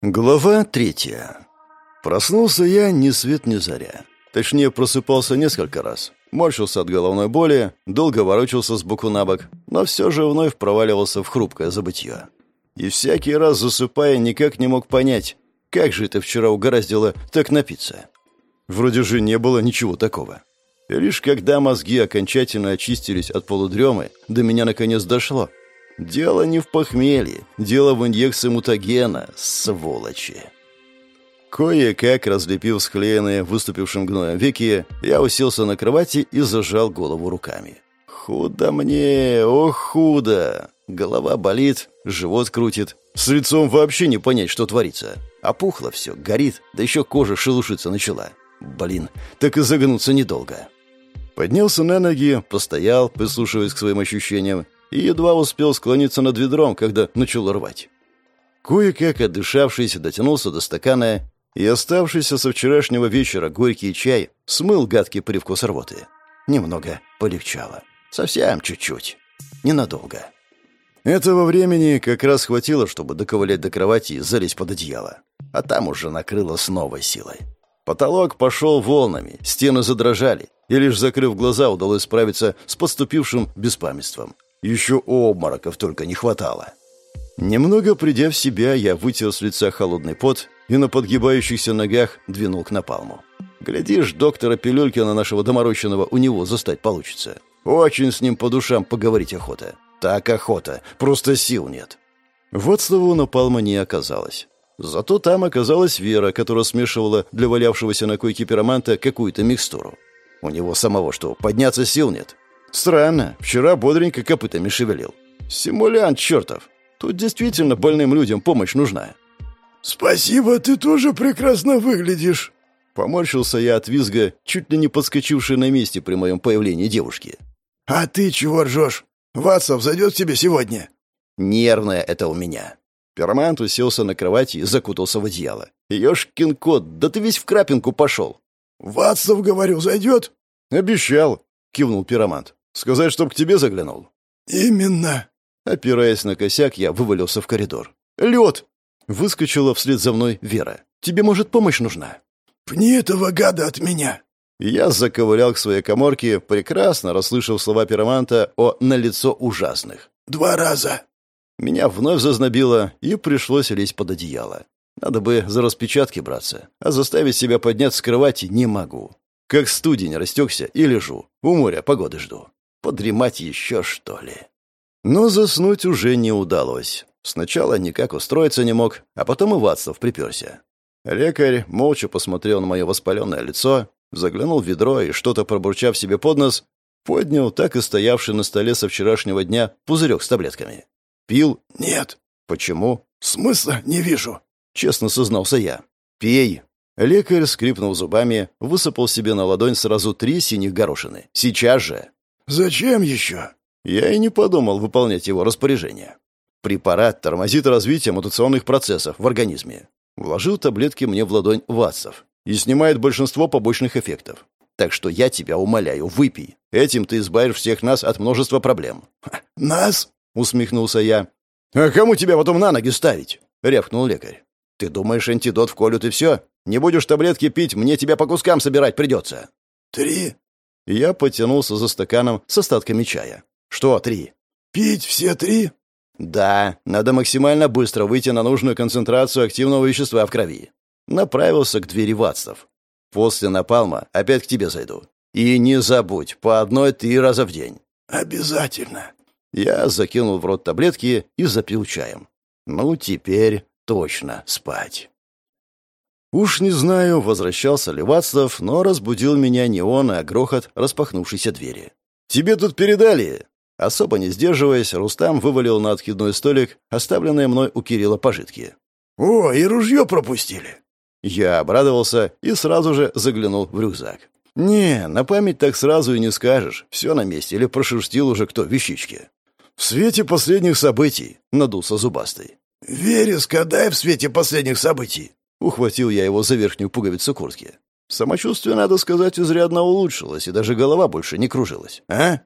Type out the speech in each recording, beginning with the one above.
Глава третья. Проснулся я ни свет ни заря. Точнее, просыпался несколько раз. Морщился от головной боли, долго ворочался с боку на бок, но все же вновь проваливался в хрупкое забытье. И всякий раз, засыпая, никак не мог понять, как же это вчера угораздило так напиться. Вроде же не было ничего такого. И лишь когда мозги окончательно очистились от полудремы, до меня наконец дошло. Дело не в похмелье, дело в инъекции мутагена, сволочи. Кое-как разлепив склеенные выступившим гноем веки, я уселся на кровати и зажал голову руками. Худо мне, ох, худо. Голова болит, живот крутит. С лицом вообще не понять, что творится. Опухло все, горит, да еще кожа шелушиться начала. Блин, так и загнуться недолго. Поднялся на ноги, постоял, прислушиваясь к своим ощущениям, и едва успел склониться над ведром, когда начал рвать. Кое-как отдышавшись, дотянулся до стакана и оставшийся со вчерашнего вечера горький чай смыл гадкий привкус рвоты. Немного полегчало. Совсем чуть-чуть. Ненадолго. Этого времени как раз хватило, чтобы доковылять до кровати и залезть под одеяло. А там уже накрыло с новой силой. Потолок пошел волнами, стены задрожали, и лишь закрыв глаза удалось справиться с подступившим беспамятством. Еще обмороков только не хватало. Немного придя в себя, я вытер с лица холодный пот и на подгибающихся ногах двинул к напалму. Глядишь, доктора Пилюлькина нашего доморощенного у него застать получится. Очень с ним по душам поговорить охота. Так охота, просто сил нет. Вот слово напалма не оказалось. Зато там оказалась Вера, которая смешивала для валявшегося на койке пироманта какую-то микстуру. У него самого что, подняться сил нет? Странно, вчера бодренько копытами шевелил. Симулянт чертов. Тут действительно больным людям помощь нужна. «Спасибо, ты тоже прекрасно выглядишь», Поморщился я от визга, чуть ли не подскочившей на месте при моем появлении девушки. «А ты чего ржешь? Ватсов зайдет тебе сегодня?» «Нервное это у меня». Пиромант уселся на кровати и закутался в одеяло. «Ешкин кот, да ты весь в крапинку пошел!» «Ватсов, говорю, зайдет?» «Обещал», — кивнул пиромант. «Сказать, чтоб к тебе заглянул?» «Именно». Опираясь на косяк, я вывалился в коридор. «Лед!» — выскочила вслед за мной Вера. «Тебе, может, помощь нужна?» «Пни этого гада от меня!» Я заковылял к своей коморке, прекрасно расслышав слова пироманта о «налицо ужасных». «Два раза!» Меня вновь зазнобило, и пришлось лезть под одеяло. Надо бы за распечатки браться, а заставить себя подняться с кровати не могу. Как студень растекся и лежу, у моря погоды жду. Подремать еще, что ли? Но заснуть уже не удалось. Сначала никак устроиться не мог, а потом и Вацлав приперся. Лекарь молча посмотрел на мое воспаленное лицо, заглянул в ведро и, что-то пробурчав себе под нос, поднял так и стоявший на столе со вчерашнего дня пузырек с таблетками. «Пил?» «Нет». «Почему?» «Смысла не вижу», — честно сознался я. «Пей». Лекарь, скрипнув зубами, высыпал себе на ладонь сразу три синих горошины. «Сейчас же!» «Зачем еще?» Я и не подумал выполнять его распоряжение. Препарат тормозит развитие мутационных процессов в организме. Вложил таблетки мне в ладонь Ватсов и снимает большинство побочных эффектов. Так что я тебя умоляю, выпей. Этим ты избавишь всех нас от множества проблем». «Нас?» — усмехнулся я. «А кому тебя потом на ноги ставить?» — рявкнул лекарь. «Ты думаешь, антидот вколют и все? Не будешь таблетки пить, мне тебя по кускам собирать придется». «Три». Я потянулся за стаканом с остатками чая. «Что три?» «Пить все три?» «Да, надо максимально быстро выйти на нужную концентрацию активного вещества в крови». Направился к двери Ватстов. «После напалма опять к тебе зайду. И не забудь, по одной три раза в день». «Обязательно». Я закинул в рот таблетки и запил чаем. «Ну, теперь точно спать». Уж не знаю, возвращался ли Вацлав, но разбудил меня не он, а грохот распахнувшейся двери. «Тебе тут передали!» Особо не сдерживаясь, Рустам вывалил на откидной столик оставленные мной у Кирилла пожитки. «О, и ружье пропустили!» Я обрадовался и сразу же заглянул в рюкзак. «Не, на память так сразу и не скажешь. Все на месте или прошерстил уже кто вещички». «В свете последних событий», — надулся зубастый. «Вереска, дай в свете последних событий». Ухватил я его за верхнюю пуговицу куртки. Самочувствие, надо сказать, изрядно улучшилось, и даже голова больше не кружилась. «А?»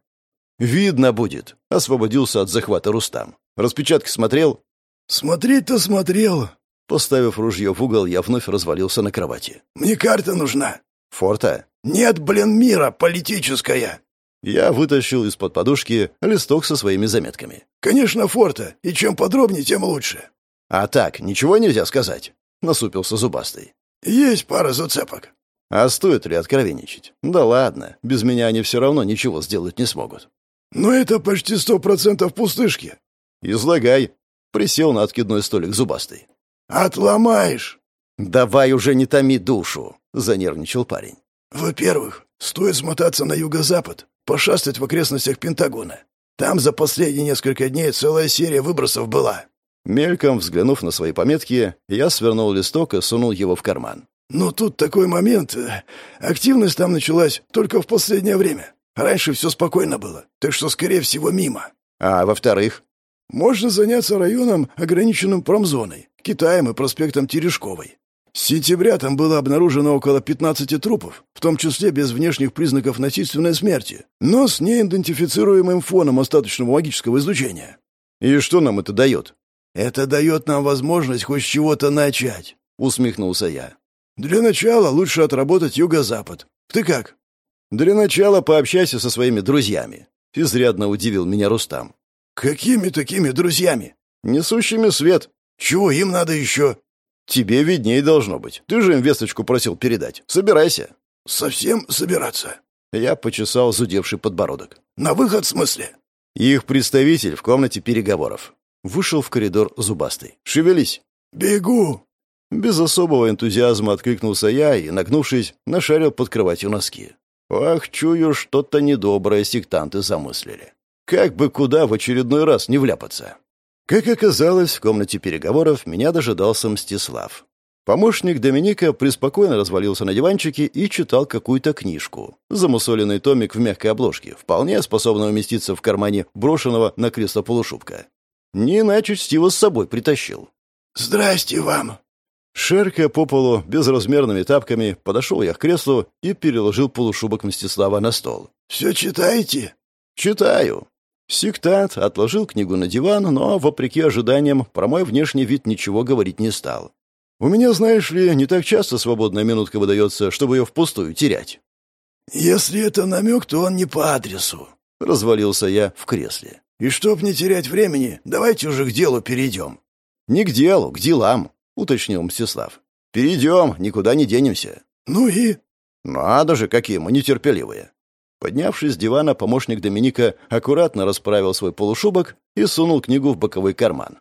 «Видно будет», — освободился от захвата Рустам. «Распечатки смотрел?» «Смотреть-то смотрел. Поставив ружье в угол, я вновь развалился на кровати. «Мне карта нужна». «Форта?» «Нет, блин, мира, политическая». Я вытащил из-под подушки листок со своими заметками. «Конечно, форта. И чем подробнее, тем лучше». «А так, ничего нельзя сказать?» — насупился Зубастый. «Есть пара зацепок». «А стоит ли откровенничать? Да ладно, без меня они все равно ничего сделать не смогут». «Но это почти сто процентов пустышки». «Излагай». Присел на откидной столик Зубастый. «Отломаешь!» «Давай уже не томи душу!» — занервничал парень. «Во-первых, стоит смотаться на юго-запад, пошастать в окрестностях Пентагона. Там за последние несколько дней целая серия выбросов была». Мельком взглянув на свои пометки, я свернул листок и сунул его в карман. «Но тут такой момент. Активность там началась только в последнее время. Раньше все спокойно было, так что, скорее всего, мимо». «А во-вторых?» «Можно заняться районом, ограниченным промзоной. Китаем и проспектом Терешковой. С сентября там было обнаружено около 15 трупов, в том числе без внешних признаков насильственной смерти, но с неидентифицируемым фоном остаточного магического излучения. «И что нам это дает?» «Это дает нам возможность хоть чего-то начать», — усмехнулся я. «Для начала лучше отработать юго-запад. Ты как?» «Для начала пообщайся со своими друзьями», — изрядно удивил меня Рустам. «Какими такими друзьями?» «Несущими свет. Чего им надо еще?» «Тебе виднее должно быть. Ты же им весточку просил передать. Собирайся». «Совсем собираться?» Я почесал зудевший подбородок. «На выход в смысле?» Их представитель в комнате переговоров. Вышел в коридор зубастый. «Шевелись!» «Бегу!» Без особого энтузиазма откликнулся я и, нагнувшись, нашарил под кроватью носки. Ах, чую, что-то недоброе сектанты замыслили. Как бы куда в очередной раз не вляпаться. Как оказалось, в комнате переговоров меня дожидался Мстислав. Помощник Доминика преспокойно развалился на диванчике и читал какую-то книжку. Замусоленный томик в мягкой обложке, вполне способный уместиться в кармане брошенного на кресло полушубка. Не иначе чтиво с собой притащил. «Здрасте вам!» Шеркая по полу безразмерными тапками, подошел я к креслу и переложил полушубок Мстислава на стол. «Все читаете?» «Читаю», Сектант отложил книгу на диван, но, вопреки ожиданиям, про мой внешний вид ничего говорить не стал. У меня, знаешь ли, не так часто свободная минутка выдается, чтобы ее впустую терять. «Если это намек, то он не по адресу», — развалился я в кресле. «И чтоб не терять времени, давайте уже к делу перейдем». «Не к делу, к делам», — уточнил Мстислав. «Перейдем, никуда не денемся». «Ну и?» «Надо же, какие мы нетерпеливые. Поднявшись с дивана, помощник Доминика аккуратно расправил свой полушубок и сунул книгу в боковой карман.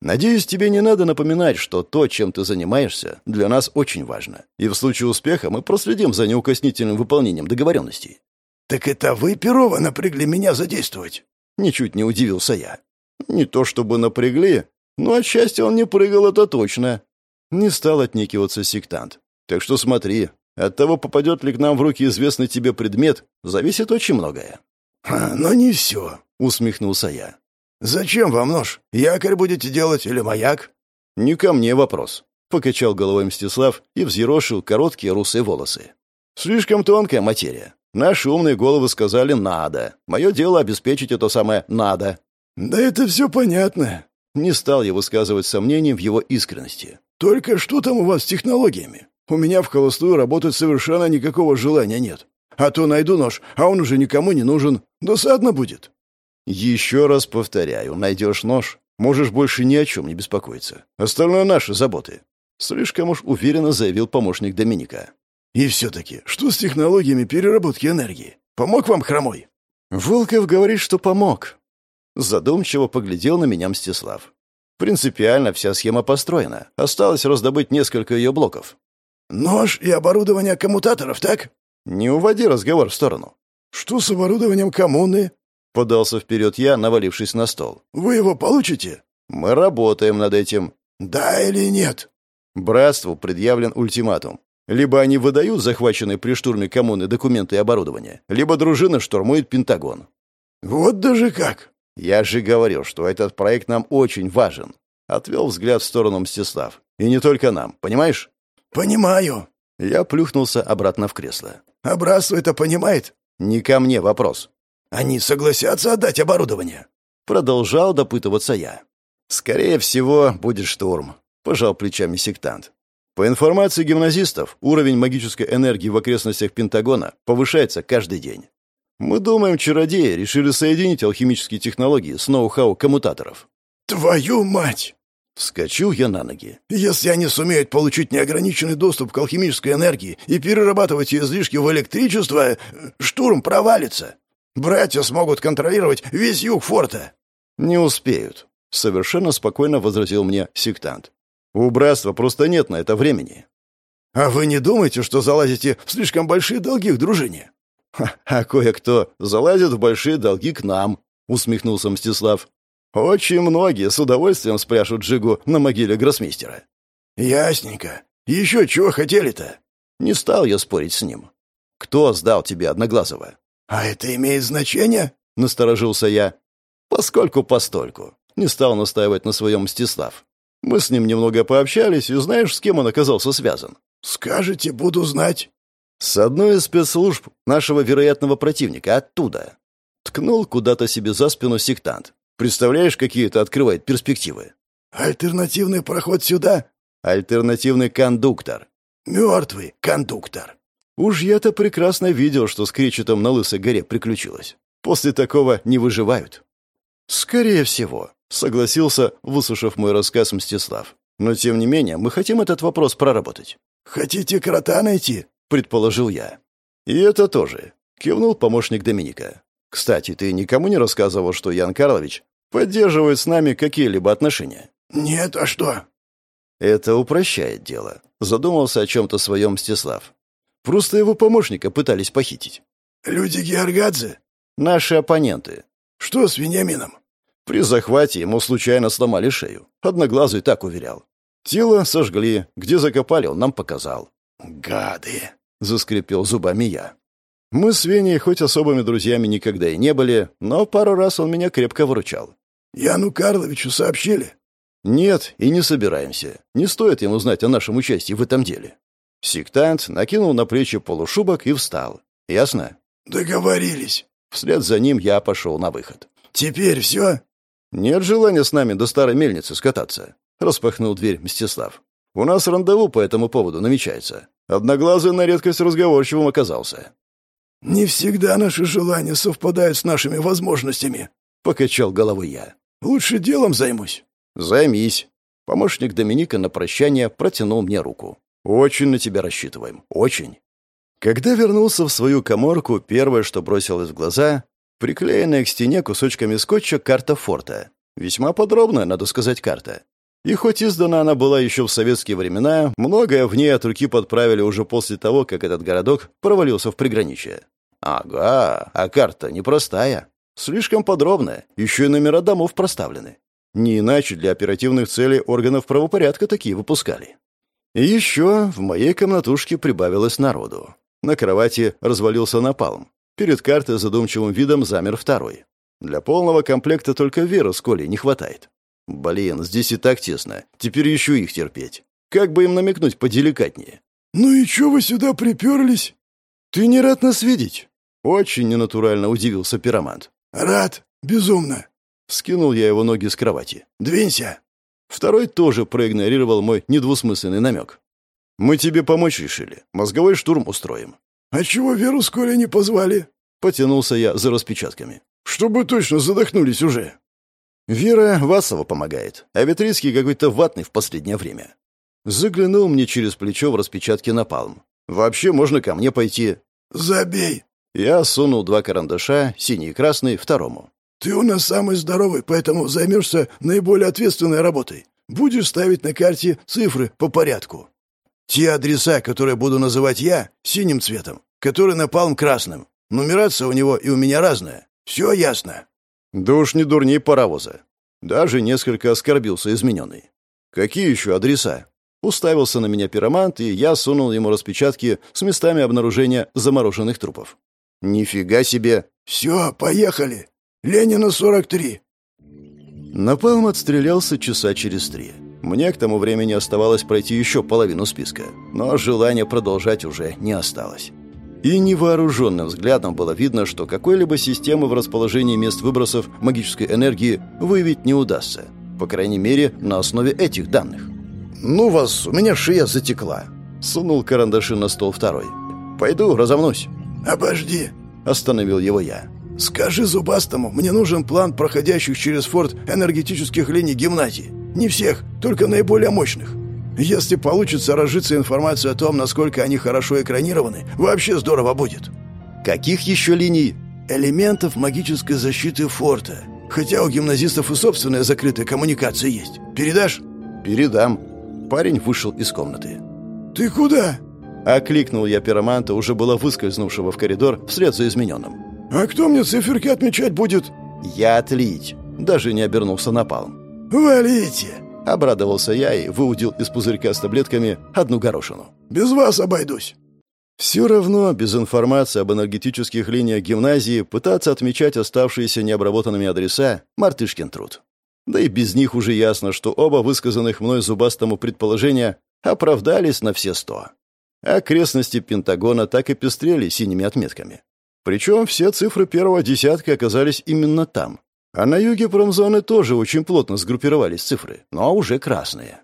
«Надеюсь, тебе не надо напоминать, что то, чем ты занимаешься, для нас очень важно. И в случае успеха мы проследим за неукоснительным выполнением договоренностей». «Так это вы, Перова, напрягли меня задействовать?» Ничуть не удивился я. «Не то чтобы напрягли, но от счастья он не прыгал, это точно». Не стал отнекиваться сектант. «Так что смотри, от того, попадет ли к нам в руки известный тебе предмет, зависит очень многое». «Но не все», — усмехнулся я. «Зачем вам нож? Якорь будете делать или маяк?» «Не ко мне вопрос», — покачал головой Мстислав и взъерошил короткие русые волосы. «Слишком тонкая материя. Наши умные головы сказали «надо». Мое дело обеспечить это самое «надо». «Да это все понятно». Не стал я высказывать сомнений в его искренности. «Только что там у вас с технологиями? У меня в холостую работать совершенно никакого желания нет. А то найду нож, а он уже никому не нужен. Досадно будет». «Еще раз повторяю, найдешь нож, можешь больше ни о чем не беспокоиться. Остальное наши заботы», — слишком уж уверенно заявил помощник Доминика. «И все-таки, что с технологиями переработки энергии? Помог вам хромой?» «Волков говорит, что помог». Задумчиво поглядел на меня Мстислав. «Принципиально вся схема построена. Осталось раздобыть несколько ее блоков. «Нож и оборудование коммутаторов, так?» «Не уводи разговор в сторону». «Что с оборудованием коммуны?» Подался вперед я, навалившись на стол. «Вы его получите?» «Мы работаем над этим». «Да или нет?» Братству предъявлен ультиматум. Либо они выдают захваченные при штурме коммуны документы и оборудование, либо дружина штурмует Пентагон. «Вот даже как!» «Я же говорил, что этот проект нам очень важен», — отвел взгляд в сторону Мстислав. «И не только нам, понимаешь?» «Понимаю». Я плюхнулся обратно в кресло. «А братство это понимает?» «Не ко мне вопрос». «Они согласятся отдать оборудование?» Продолжал допытываться я. «Скорее всего, будет штурм», пожал плечами сектант. По информации гимназистов, уровень магической энергии в окрестностях Пентагона повышается каждый день. Мы думаем, чародеи решили соединить алхимические технологии с ноу-хау коммутаторов. «Твою мать!» Вскочил я на ноги. «Если они сумеют получить неограниченный доступ к алхимической энергии и перерабатывать ее излишки в электричество, штурм провалится. Братья смогут контролировать весь юг форта». «Не успеют», — совершенно спокойно возразил мне сектант. «У братства просто нет на это времени». «А вы не думаете, что залазите в слишком большие долги в дружине?» «А кое-кто залазит в большие долги к нам», — усмехнулся Мстислав. «Очень многие с удовольствием спряшут джигу на могиле гроссмейстера». «Ясненько. Еще чего хотели-то?» Не стал я спорить с ним. «Кто сдал тебе Одноглазого?» «А это имеет значение?» — насторожился я. «Поскольку-постольку». Не стал настаивать на своем Мстислав. Мы с ним немного пообщались, и знаешь, с кем он оказался связан? «Скажете, буду знать». «С одной из спецслужб нашего вероятного противника, оттуда». Ткнул куда-то себе за спину сектант. «Представляешь, какие это открывает перспективы?» «Альтернативный проход сюда?» «Альтернативный кондуктор». «Мертвый кондуктор». Уж я-то прекрасно видел, что с кречетом на Лысой горе приключилось. После такого не выживают. «Скорее всего», — согласился, выслушав мой рассказ Мстислав. «Но, тем не менее, мы хотим этот вопрос проработать». «Хотите крота найти?» — предположил я. «И это тоже», — кивнул помощник Доминика. «Кстати, ты никому не рассказывал, что Ян Карлович поддерживает с нами какие-либо отношения?» «Нет, а что?» «Это упрощает дело», — задумался о чем-то своем Мстислав. «Просто его помощника пытались похитить». «Люди Георгадзе?» «Наши оппоненты». «Что с Вениамином?» При захвате ему случайно сломали шею. Одноглазый так уверял. Тело сожгли, где закопали, он нам показал. «Гады!» — заскрипел зубами я. Мы с Веней хоть особыми друзьями никогда и не были, но пару раз он меня крепко выручал. «Яну Карловичу сообщили?» «Нет, и не собираемся. Не стоит ему знать о нашем участии в этом деле». Сектант накинул на плечи полушубок и встал. «Ясно?» «Договорились». Вслед за ним я пошел на выход. «Теперь все?» «Нет желания с нами до старой мельницы скататься», — распахнул дверь Мстислав. «У нас рандеву по этому поводу намечается. Одноглазый на редкость разговорчивым оказался». «Не всегда наши желания совпадают с нашими возможностями», — покачал головой я. «Лучше делом займусь». «Займись». Помощник Доминика на прощание протянул мне руку. «Очень на тебя рассчитываем. Очень». Когда вернулся в свою коморку, первое, что бросилось в глаза — приклеенная к стене кусочками скотча карта форта. Весьма подробная, надо сказать, карта. И хоть издана она была еще в советские времена, многое в ней от руки подправили уже после того, как этот городок провалился в приграничье. Ага, а карта непростая. Слишком подробная, еще и номера домов проставлены. Не иначе для оперативных целей органов правопорядка такие выпускали. И еще в моей комнатушке прибавилось народу. На кровати развалился напалм. Перед картой задумчивым видом замер второй. Для полного комплекта только Веры с Колей не хватает. Блин, здесь и так тесно. Теперь еще их терпеть. Как бы им намекнуть поделикатнее? «Ну и чё вы сюда приперлись?» «Ты не рад нас видеть?» Очень ненатурально удивился пиромант. «Рад. Безумно». Скинул я его ноги с кровати. «Двинься». Второй тоже проигнорировал мой недвусмысленный намек. «Мы тебе помочь решили. Мозговой штурм устроим». «А чего Веру с Колей не позвали?» Потянулся я за распечатками. «Чтобы точно задохнулись уже». Вера Васова помогает, а Витрицкий какой-то ватный в последнее время. Заглянул мне через плечо в распечатке на палм. «Вообще можно ко мне пойти». «Забей». Я сунул два карандаша, синий и красный, второму. «Ты у нас самый здоровый, поэтому займешься наиболее ответственной работой. Будешь ставить на карте цифры по порядку. Те адреса, которые буду называть я, синим цветом, который напалм красным. Нумерация у него и у меня разная. Все ясно». Да уж не дурней паровоза. Даже несколько оскорбился измененный. Какие еще адреса? Уставился на меня пиромант, и я сунул ему распечатки с местами обнаружения замороженных трупов. Нифига себе! Все, поехали! Ленина, 43. Напалм отстрелялся часа через три. Мне к тому времени оставалось пройти еще половину списка, но желания продолжать уже не осталось. И невооруженным взглядом было видно, что какой-либо системы в расположении мест выбросов магической энергии выявить не удастся. По крайней мере, на основе этих данных. «Ну вас, у меня шея затекла», — сунул карандаши на стол второй. «Пойду разомнусь». «Обожди», — остановил его я. «Скажи Зубастому, мне нужен план проходящих через форт энергетических линий гимназии. Не всех, только наиболее мощных. Если получится разжиться информацией о том, насколько они хорошо экранированы, вообще здорово будет». «Каких еще линий?» «Элементов магической защиты форта. Хотя у гимназистов и собственная закрытая коммуникация есть. Передашь?» «Передам». Парень вышел из комнаты. «Ты куда?» Окликнул я пироманта, уже было выскользнувшего в коридор вслед за измененным. «А кто мне циферки отмечать будет?» «Я отлить». Даже не обернулся на пал. «Валите!» Обрадовался я и выудил из пузырька с таблетками одну горошину. «Без вас обойдусь». Все равно, без информации об энергетических линиях гимназии, пытаться отмечать оставшиеся необработанными адреса – мартышкин труд. Да и без них уже ясно, что оба высказанных мной зубастому предположения оправдались на все сто. Окрестности Пентагона так и пестрели синими отметками. Причем все цифры первого десятка оказались именно там. А на юге промзоны тоже очень плотно сгруппировались цифры, но уже красные.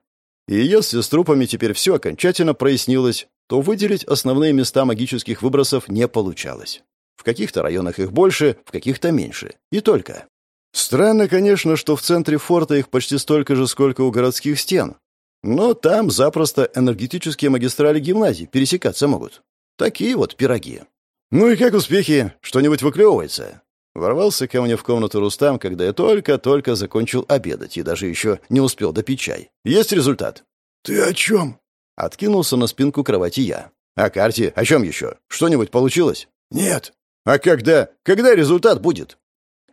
И если с трупами теперь все окончательно прояснилось, то выделить основные места магических выбросов не получалось. В каких-то районах их больше, в каких-то меньше. И только. Странно, конечно, что в центре форта их почти столько же, сколько у городских стен. Но там запросто энергетические магистрали гимназий пересекаться могут. Такие вот пироги. «Ну и как успехи? Что-нибудь выклевывается?» Ворвался ко мне в комнату Рустам, когда я только-только закончил обедать и даже еще не успел допить чай. «Есть результат?» «Ты о чем?» Откинулся на спинку кровати я. «О карте? О чем еще? Что-нибудь получилось?» «Нет». «А когда? Когда результат будет?»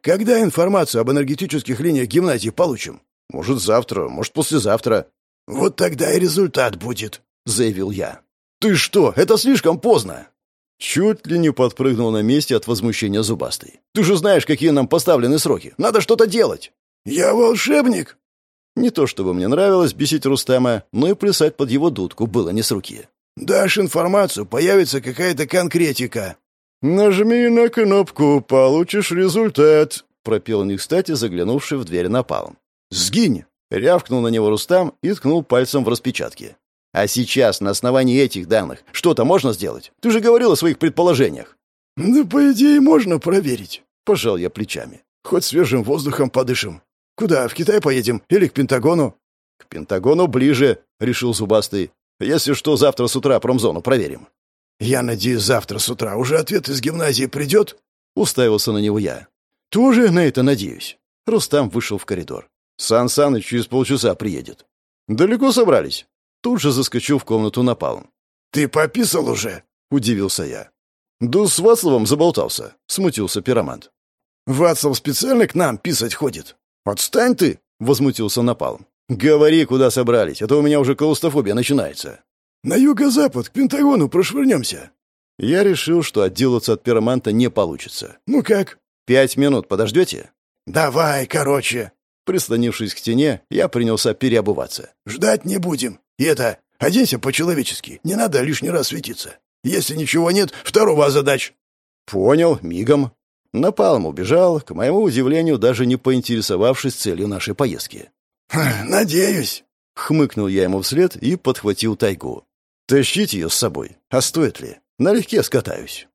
«Когда информацию об энергетических линиях гимназии получим?» «Может, завтра, может, послезавтра». «Вот тогда и результат будет», — заявил я. «Ты что? Это слишком поздно!» Чуть ли не подпрыгнул на месте от возмущения зубастой. «Ты же знаешь, какие нам поставлены сроки. Надо что-то делать!» «Я волшебник!» Не то чтобы мне нравилось бесить Рустама, но и плясать под его дудку было не с руки. «Дашь информацию, появится какая-то конкретика». «Нажми на кнопку, получишь результат», — пропел не кстати, заглянувший в дверь напалм. «Сгинь!» — рявкнул на него Рустам и ткнул пальцем в распечатки. «А сейчас, на основании этих данных, что-то можно сделать? Ты же говорил о своих предположениях». «Да, по идее, можно проверить», — пожал я плечами. «Хоть свежим воздухом подышим. Куда, в Китай поедем или к Пентагону?» «К Пентагону ближе», — решил Зубастый. «Если что, завтра с утра промзону проверим». «Я надеюсь, завтра с утра уже ответ из гимназии придет?» — уставился на него я. «Тоже на это надеюсь». Рустам вышел в коридор. «Сан Саныч через полчаса приедет». «Далеко собрались?» Тут же заскочил в комнату напалм. «Ты пописал уже?» — удивился я. «Да с Вацлавом заболтался», — смутился пиромант. «Вацлав специально к нам писать ходит». «Отстань ты!» — возмутился напалм. «Говори, куда собрались, а то у меня уже клаустрофобия начинается». «На юго-запад, к Пентагону прошвырнемся». Я решил, что отделаться от пироманта не получится. «Ну как?» «Пять минут подождете?» «Давай, короче». Прислонившись к стене, я принялся переобуваться. «Ждать не будем. И это, оденься по-человечески. Не надо лишний раз светиться. Если ничего нет, второго озадач». «Понял, мигом». Напалм убежал, к моему удивлению, даже не поинтересовавшись целью нашей поездки. «Надеюсь». Хмыкнул я ему вслед и подхватил тайгу. «Тащить ее с собой. А стоит ли? Налегке скатаюсь».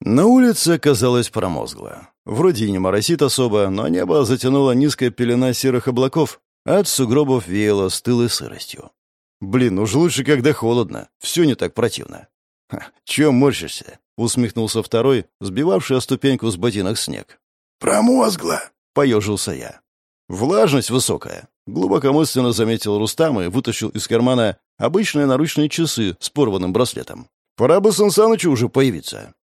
На улице оказалось промозгло. Вроде и не моросит особо, но небо затянуло низкая пелена серых облаков, от сугробов веяло стылой сыростью. «Блин, уж лучше, когда холодно. Все не так противно». Ха, «Чего морщишься?» — усмехнулся второй, сбивавший о ступеньку с ботинок снег. «Промозгло!» — поежился я. «Влажность высокая», — глубокомысленно заметил Рустам и вытащил из кармана обычные наручные часы с порванным браслетом. «Пора бы Сансанычу уже появиться».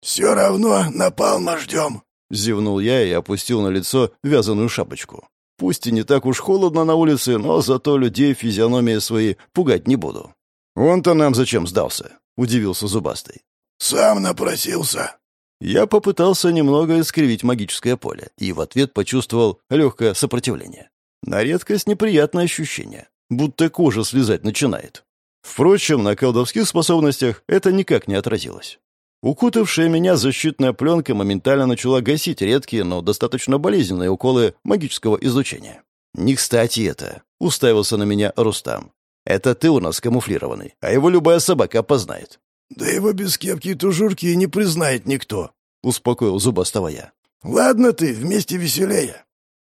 «Все равно напалма ждем», — зевнул я и опустил на лицо вязаную шапочку. Пусть и не так уж холодно на улице, но зато людей физиономии свои пугать не буду. «Он-то нам зачем сдался?» — удивился Зубастый. «Сам напросился». Я попытался немного искривить магическое поле и в ответ почувствовал легкое сопротивление. На редкость неприятное ощущение, будто кожа слезать начинает. Впрочем, на колдовских способностях это никак не отразилось. Укутавшая меня защитная пленка моментально начала гасить редкие, но достаточно болезненные уколы магического излучения. «Не кстати это», — уставился на меня Рустам. Это ты у нас камуфлированный, а его любая собака опознает». «Да его без кепки и тужурки не признает никто», — успокоил зубастого я. «Ладно ты, вместе веселее».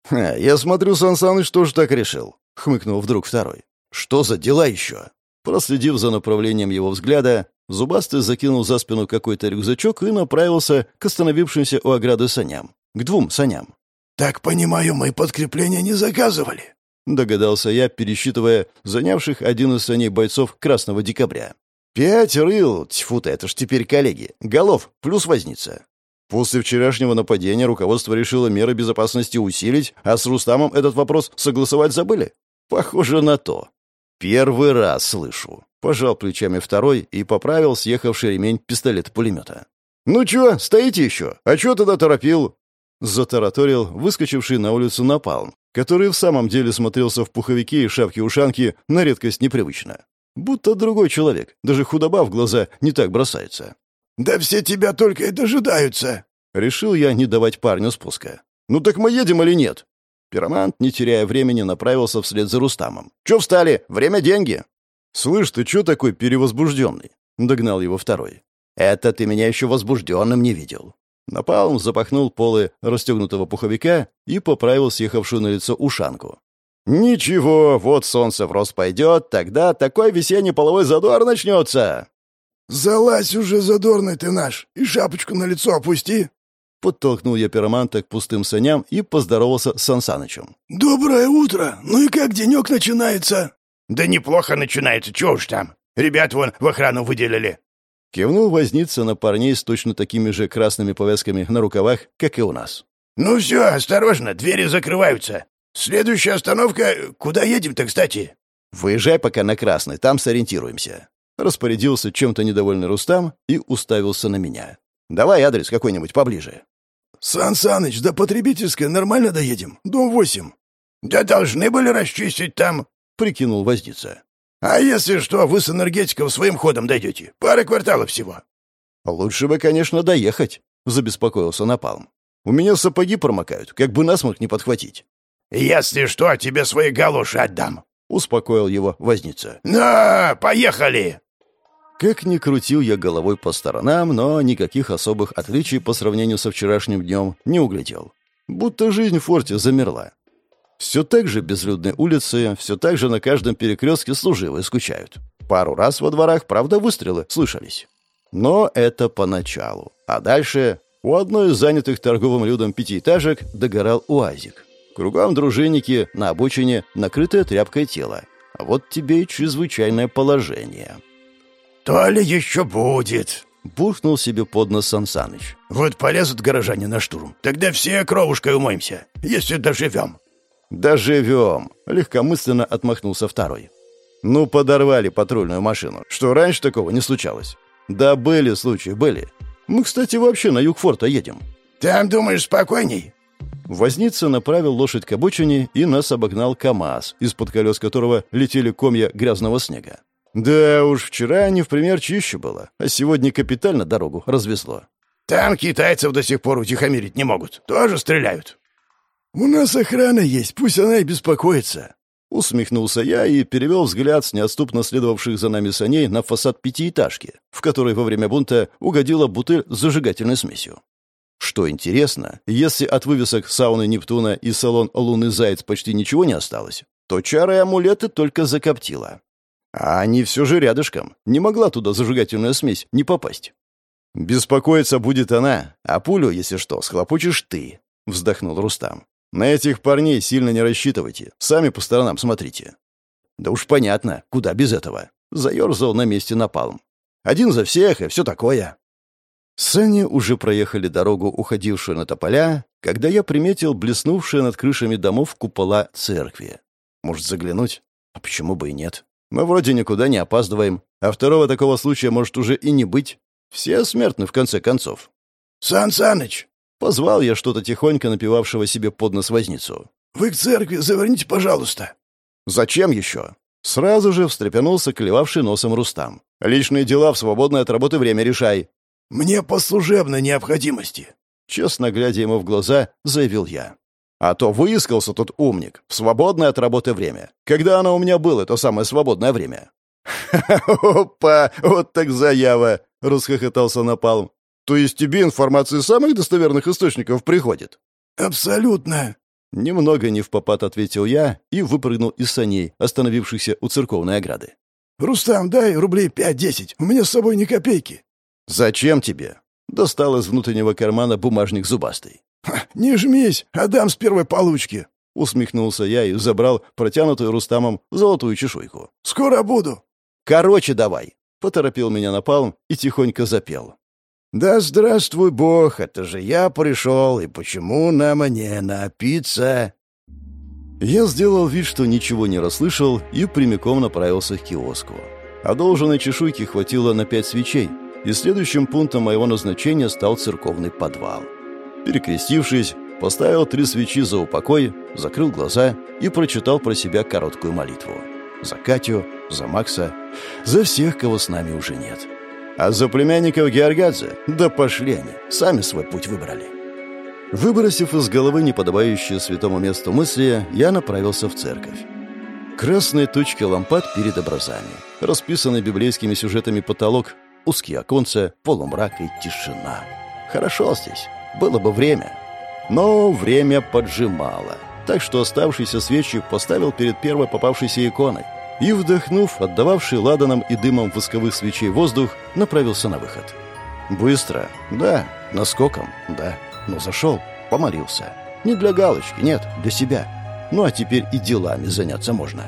«Ха, я смотрю, Сан Саныч тоже так решил», — хмыкнул вдруг второй. «Что за дела еще?» Проследив за направлением его взгляда, Зубастый закинул за спину какой-то рюкзачок и направился к остановившимся у ограды саням. К двум саням. «Так понимаю, мы подкрепление не заказывали», — догадался я, пересчитывая занявших один из саней бойцов Красного Декабря. «Пять рыл! Тьфу-то, это ж теперь коллеги. Голов плюс возница. После вчерашнего нападения руководство решило меры безопасности усилить, а с Рустамом этот вопрос согласовать забыли? Похоже на то. Первый раз слышу. Пожал плечами второй и поправил съехавший ремень пистолета-пулемета. «Ну чё, стоите еще? А чё тогда торопил?» Затараторил выскочивший на улицу напалм, который в самом деле смотрелся в пуховике и шапке-ушанке на редкость непривычно. Будто другой человек, даже худоба в глаза не так бросается. «Да все тебя только и дожидаются!» Решил я не давать парню спуска. «Ну так мы едем или нет?» Пиромант, не теряя времени, направился вслед за Рустамом. «Чё встали? Время — деньги!» «Слышь, ты чё такой перевозбужденный?» — догнал его второй. «Это ты меня еще возбужденным не видел». Напалм запахнул полы расстегнутого пуховика и поправил съехавшую на лицо ушанку. «Ничего, вот солнце в рост пойдет, тогда такой весенний половой задор начнется!» «Залазь уже, задорный ты наш, и шапочку на лицо опусти!» Подтолкнул я пироманта к пустым саням и поздоровался с Сансанычем. «Доброе утро! Ну и как денек начинается?» «Да неплохо начинается, чего уж там. Ребят вон в охрану выделили». Кивнул возница на парней с точно такими же красными повязками на рукавах, как и у нас. «Ну все, осторожно, двери закрываются. Следующая остановка... Куда едем-то, кстати?» «Выезжай пока на красный, там сориентируемся». Распорядился чем-то недовольный Рустам и уставился на меня. «Давай адрес какой-нибудь поближе». «Сан Саныч, до потребительской нормально доедем? Дом восемь». «Да должны были расчистить там», — прикинул возница. «А если что, вы с энергетиком своим ходом дойдете. Пара кварталов всего». «Лучше бы, конечно, доехать», — забеспокоился Напалм. «У меня сапоги промокают, как бы насморк не подхватить». «Если что, тебе свои галоши отдам», — успокоил его возница. «На, поехали!» Как ни крутил я головой по сторонам, но никаких особых отличий по сравнению со вчерашним днем не углядел. Будто жизнь в форте замерла. Все так же безлюдные улицы, все так же на каждом перекрестке служивые скучают. Пару раз во дворах, правда, выстрелы слышались. Но это поначалу. А дальше у одной из занятых торговым людом пятиэтажек догорал уазик. Кругом дружинники, на обочине накрытое тряпкой тело. А вот тебе и чрезвычайное положение. «То ли еще будет!» — буркнул себе под нос Сансаныч. «Вот полезут горожане на штурм. Тогда все кровушкой умоемся, если доживем». «Доживем!» — легкомысленно отмахнулся второй. «Ну, подорвали патрульную машину. Что, раньше такого не случалось?» «Да были случаи, были. Мы, кстати, вообще на юг форта едем». «Там, думаешь, спокойней?» Возница направил лошадь к обочине и нас обогнал КамАЗ, из-под колес которого летели комья грязного снега. Да уж, вчера не в пример чище было, а сегодня капитально дорогу развесло. Там китайцев до сих пор утихомирить не могут. Тоже стреляют. «У нас охрана есть, пусть она и беспокоится». Усмехнулся я и перевел взгляд с неотступно следовавших за нами саней на фасад пятиэтажки, в которой во время бунта угодила бутыль с зажигательной смесью. Что интересно, если от вывесок сауны Нептуна и салон «Лунный заяц» почти ничего не осталось, то чары и амулеты только закоптило. А они все же рядышком. Не могла туда зажигательная смесь не попасть. «Беспокоиться будет она, а пулю, если что, схлопочешь ты», — вздохнул Рустам. «На этих парней сильно не рассчитывайте. Сами по сторонам смотрите». «Да уж понятно, куда без этого?» — заерзал на месте напалм. «Один за всех и все такое». Сани уже проехали дорогу, уходившую на тополя, когда я приметил блеснувшие над крышами домов купола церкви. Может, заглянуть? А почему бы и нет? Мы вроде никуда не опаздываем, а второго такого случая может уже и не быть. Все смертны, в конце концов. «Сан Саныч!» — позвал я что-то тихонько напивавшего себе под нос возницу. «Вы к церкви заверните, пожалуйста». «Зачем еще?» Сразу же встрепенулся клевавший носом Рустам. «Личные дела в свободное от работы время решай». «Мне по служебной необходимости», — честно глядя ему в глаза, заявил я. А то выискался тут умник в свободное от работы время. Когда оно у меня было, то самое свободное время?» «Опа! Вот так заява!» — расхохотался Напалм. «То есть тебе информация из самых достоверных источников приходит?» «Абсолютно!» Немного не в попад ответил я и выпрыгнул из саней, остановившихся у церковной ограды. «Рустам, дай рублей пять-десять, у меня с собой ни копейки». «Зачем тебе?» Достал из внутреннего кармана бумажник зубастый. «Не жмись, отдам с первой получки!» Усмехнулся я и забрал протянутую Рустамом золотую чешуйку. «Скоро буду!» «Короче давай!» — поторопил меня напалм и тихонько запел. «Да здравствуй, Бог, это же я пришел, и почему нам не напиться?» Я сделал вид, что ничего не расслышал, и прямиком направился к киоску. Одолженной чешуйки хватило на пять свечей, и следующим пунктом моего назначения стал церковный подвал. Перекрестившись, поставил три свечи за упокой, закрыл глаза и прочитал про себя короткую молитву. За Катю, за Макса, за всех, кого с нами уже нет. А за племянников Георгадзе, да пошли они, сами свой путь выбрали. Выбросив из головы неподобающие святому месту мысли, я направился в церковь. Красные точки лампад перед образами, расписанный библейскими сюжетами потолок, узкие оконца, полумрак и тишина. Хорошо здесь, было бы время. Но время поджимало, так что оставшиеся свечи поставил перед первой попавшейся иконой и, вдохнув отдававший ладаном и дымом восковых свечей воздух, направился на выход. Быстро, да, наскоком, да, но зашел, помолился. Не для галочки, нет, для себя. Ну а теперь и делами заняться можно.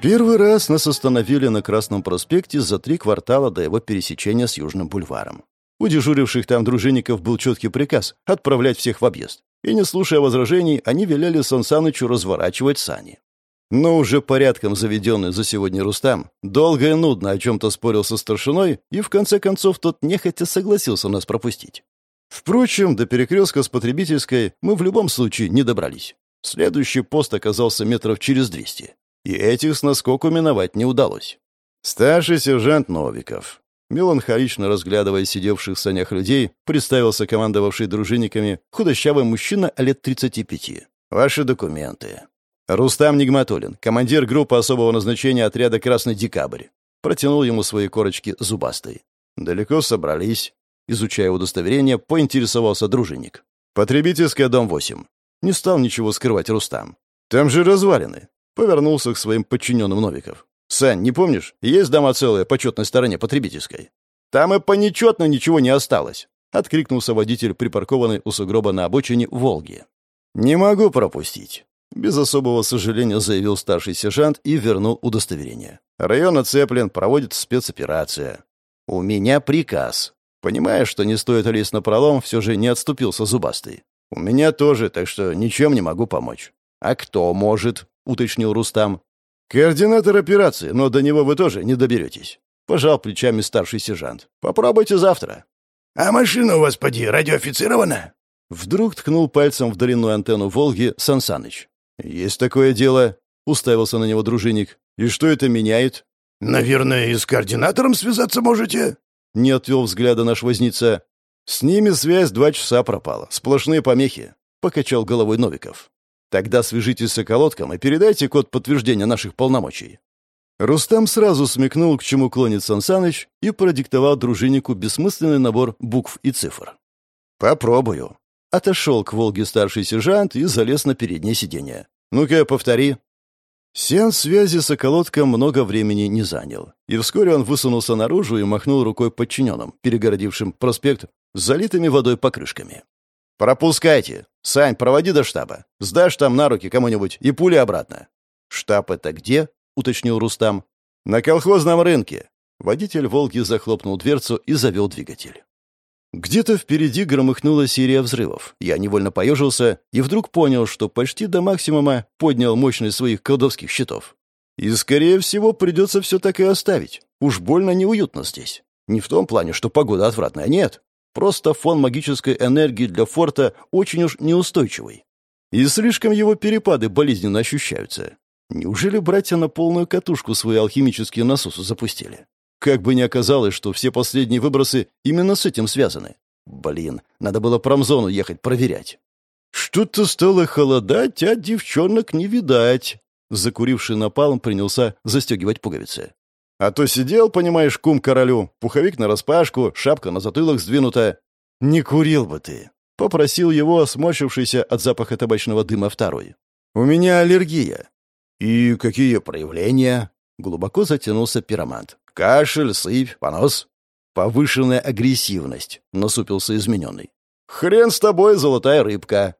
Первый раз нас остановили на Красном проспекте за три квартала до его пересечения с Южным бульваром. У дежуривших там дружинников был четкий приказ отправлять всех в объезд. И, не слушая возражений, они велели Сан Санычу разворачивать сани. Но уже порядком заведенный за сегодня Рустам долго и нудно о чем-то спорил со старшиной, и в конце концов тот нехотя согласился нас пропустить. Впрочем, до перекрестка с потребительской мы в любом случае не добрались. Следующий пост оказался метров через двести. И этих с наскоку миновать не удалось. Старший сержант Новиков. Меланхолично разглядывая сидевших в санях людей, представился командовавший дружинниками худощавый мужчина лет 35. «Ваши документы». Рустам Нигматуллин, командир группы особого назначения отряда «Красный декабрь». Протянул ему свои корочки зубастой. «Далеко собрались?» Изучая удостоверение, поинтересовался дружинник. «Потребительская, дом 8». Не стал ничего скрывать Рустам. «Там же развалины». Повернулся к своим подчиненным Новиков. «Сань, не помнишь? Есть дома целые по четной стороне потребительской?» «Там и по нечетно ничего не осталось», — откликнулся водитель, припаркованный у сугроба на обочине «Волги». «Не могу пропустить. Без особого сожаления заявил старший сержант и вернул удостоверение. «Район оцеплен, проводится спецоперация. У меня приказ». Понимая, что не стоит лезть на пролом, все же не отступился зубастый. «У меня тоже, так что ничем не могу помочь». «А кто может?» — уточнил Рустам. «Координатор операции, но до него вы тоже не доберетесь». Пожал плечами старший сержант. «Попробуйте завтра». «А машина у вас, поди, радиоофицирована?» Вдруг ткнул пальцем в длинную антенну «Волги» Сансаныч. «Есть такое дело», — уставился на него дружинник. «И что это меняет?» «Наверное, и с координатором связаться можете?» Не отвел взгляда наш возница. «С ними связь два часа пропала. Сплошные помехи», — покачал головой Новиков. «Тогда свяжитесь с околотком и передайте код подтверждения наших полномочий». Рустам сразу смекнул, к чему клонит Сансаныч, и продиктовал дружиннику бессмысленный набор букв и цифр. «Попробую», Отошел к «Волге» старший сержант и залез на переднее сиденье. «Ну-ка, повтори». Сеанс связи с околотком много времени не занял, и вскоре он высунулся наружу и махнул рукой подчиненным, перегородившим проспект с залитыми водой покрышками. «Пропускайте! Сань, проводи до штаба. Сдашь там на руки кому-нибудь и пули обратно». «Штаб это где?» — уточнил Рустам. «На колхозном рынке». Водитель «Волги» захлопнул дверцу и завел двигатель. Где-то впереди громыхнула серия взрывов. Я невольно поежился и вдруг понял, что почти до максимума поднял мощность своих колдовских щитов. И, скорее всего, придется все так и оставить. Уж больно неуютно здесь. Не в том плане, что погода отвратная, нет. Просто фон магической энергии для форта очень уж неустойчивый. И слишком его перепады болезненно ощущаются. Неужели братья на полную катушку свои алхимические насосы запустили? Как бы ни оказалось, что все последние выбросы именно с этим связаны. Блин, надо было промзону ехать проверять. Что-то стало холодать, а девчонок не видать. Закуривший напалм принялся застегивать пуговицы. А то сидел, понимаешь, кум королю, пуховик нараспашку, шапка на затылок сдвинута. Не курил бы ты. Попросил его, сморщившийся от запаха табачного дыма второй. У меня аллергия. И какие проявления? Глубоко затянулся пиромант. Кашель, сыпь, понос. Повышенная агрессивность, насупился измененный. Хрен с тобой, золотая рыбка.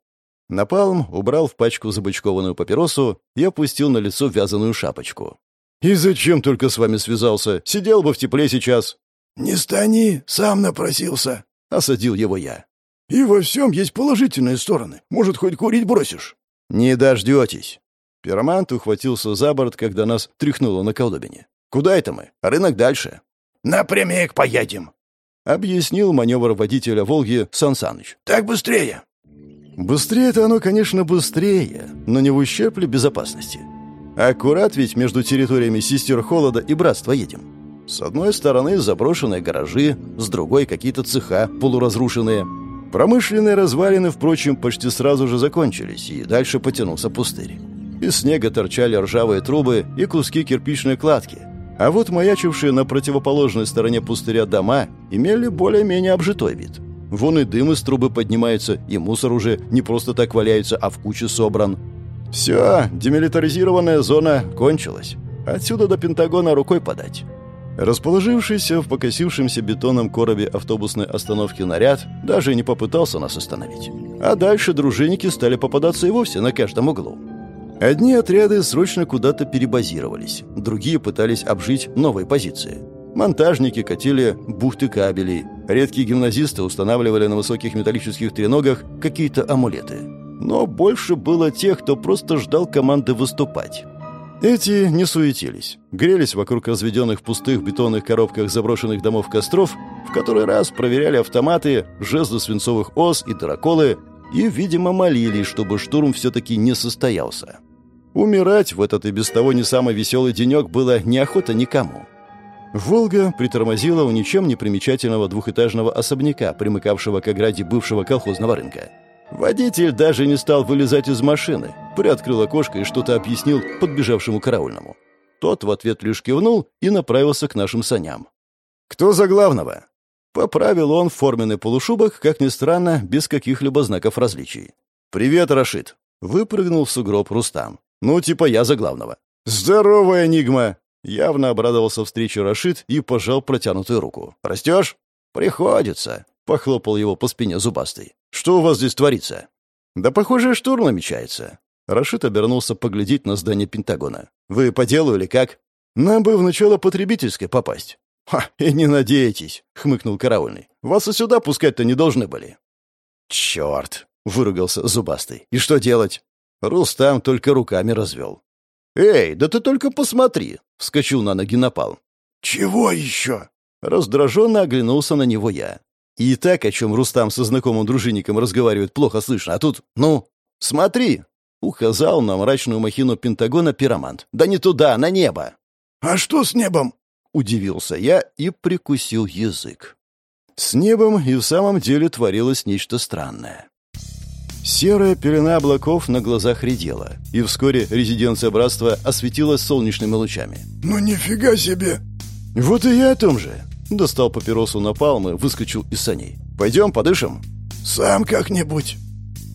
Напалм убрал в пачку забычкованную папиросу и опустил на лицо вязаную шапочку. «И зачем только с вами связался? Сидел бы в тепле сейчас». «Не стани, сам напросился», — осадил его я. «И во всем есть положительные стороны. Может, хоть курить бросишь?» «Не дождетесь». Пиромант ухватился за борт, когда нас тряхнуло на колдобине. «Куда это мы? Рынок дальше». «Напрямик поедем», — объяснил маневр водителя «Волги» Сан Саныч. «Так быстрее». Быстрее-то оно, конечно, быстрее, но не в ущерб ли безопасности. Аккурат ведь между территориями сестер Холода и Братства едем. С одной стороны заброшенные гаражи, с другой какие-то цеха полуразрушенные. Промышленные развалины, впрочем, почти сразу же закончились, и дальше потянулся пустырь. Из снега торчали ржавые трубы и куски кирпичной кладки. А вот маячившие на противоположной стороне пустыря дома имели более-менее обжитой вид. Вон и дым из трубы поднимается, и мусор уже не просто так валяется, а в куче собран. Все, демилитаризированная зона кончилась. Отсюда до Пентагона рукой подать. Расположившийся в покосившемся бетонном коробе автобусной остановки наряд даже не попытался нас остановить. А дальше дружинники стали попадаться и вовсе на каждом углу. Одни отряды срочно куда-то перебазировались, другие пытались обжить новые позиции. Монтажники катили бухты кабелей, редкие гимназисты устанавливали на высоких металлических треногах какие-то амулеты но больше было тех, кто просто ждал команды выступать. Эти не суетились, грелись вокруг разведенных пустых бетонных коробках заброшенных домов костров, в который раз проверяли автоматы, жезлы свинцовых ос и тараколы, и, видимо, молились, чтобы штурм все-таки не состоялся. Умирать в этот и без того не самый веселый денек было неохота никому. «Волга» притормозила у ничем не примечательного двухэтажного особняка, примыкавшего к ограде бывшего колхозного рынка. Водитель даже не стал вылезать из машины, приоткрыл окошко и что-то объяснил подбежавшему караульному. Тот в ответ лишь кивнул и направился к нашим саням. «Кто за главного?» Поправил он форменный полушубок, как ни странно, без каких-либо знаков различий. «Привет, Рашид!» Выпрыгнул в сугроб Рустам. «Ну, типа я за главного». «Здорово, Энигма!» Явно обрадовался встрече Рашид и пожал протянутую руку. «Растешь?» «Приходится», — похлопал его по спине зубастый. Что у вас здесь творится?» «Да, похоже, штурм намечается». Рашид обернулся поглядеть на здание Пентагона. «Вы по делу или как?» «Нам бы в начало потребительской попасть». «Ха, и не надейтесь», — хмыкнул караульный. «Вас и сюда пускать-то не должны были». «Черт!» — выругался Зубастый. «И что делать?» Рустам только руками развел. «Эй, да ты только посмотри!» — вскочил на ноги напал. «Чего еще?» Раздраженно оглянулся на него я. И так, о чем Рустам со знакомым дружинником разговаривает, плохо слышно. А тут, ну, смотри!» Указал на мрачную махину Пентагона пиромант. «Да не туда, на небо!» «А что с небом?» Удивился я и прикусил язык. С небом и в самом деле творилось нечто странное. Серая пелена облаков на глазах редела, и вскоре резиденция братства осветилась солнечными лучами. «Ну нифига себе!» «Вот и я о том же. Достал папиросу на палмы, выскочил из саней. «Пойдем, подышим?» «Сам как-нибудь».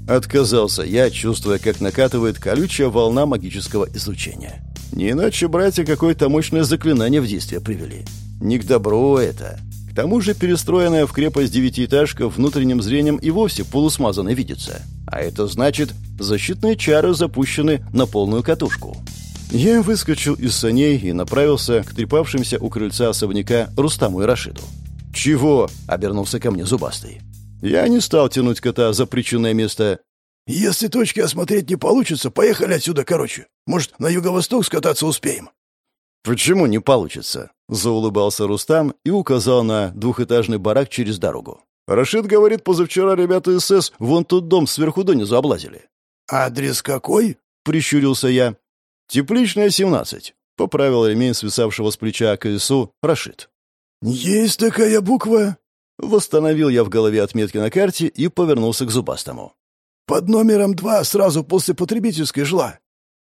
Отказался я, чувствуя, как накатывает колючая волна магического излучения. Не иначе братья какое-то мощное заклинание в действие привели. Не к добру это. Тому же перестроенная в крепость девятиэтажка внутренним зрением и вовсе полусмазанной видится. А это значит, защитные чары запущены на полную катушку. Я выскочил из саней и направился к трепавшимся у крыльца особняка Рустаму и Рашиду. «Чего?» — обернулся ко мне зубастый. Я не стал тянуть кота за причинное место. «Если точки осмотреть не получится, поехали отсюда короче. Может, на юго-восток скататься успеем?» «Почему не получится?» — заулыбался Рустам и указал на двухэтажный барак через дорогу. «Рашид говорит, позавчера ребята СС вон тот дом сверху донизу облазили». «Адрес какой?» — прищурился я. «Тепличная, 17», — поправил ремень свисавшего с плеча КСУ Рашид. «Есть такая буква?» Восстановил я в голове отметки на карте и повернулся к зубастому. Под номером два сразу после потребительской жила».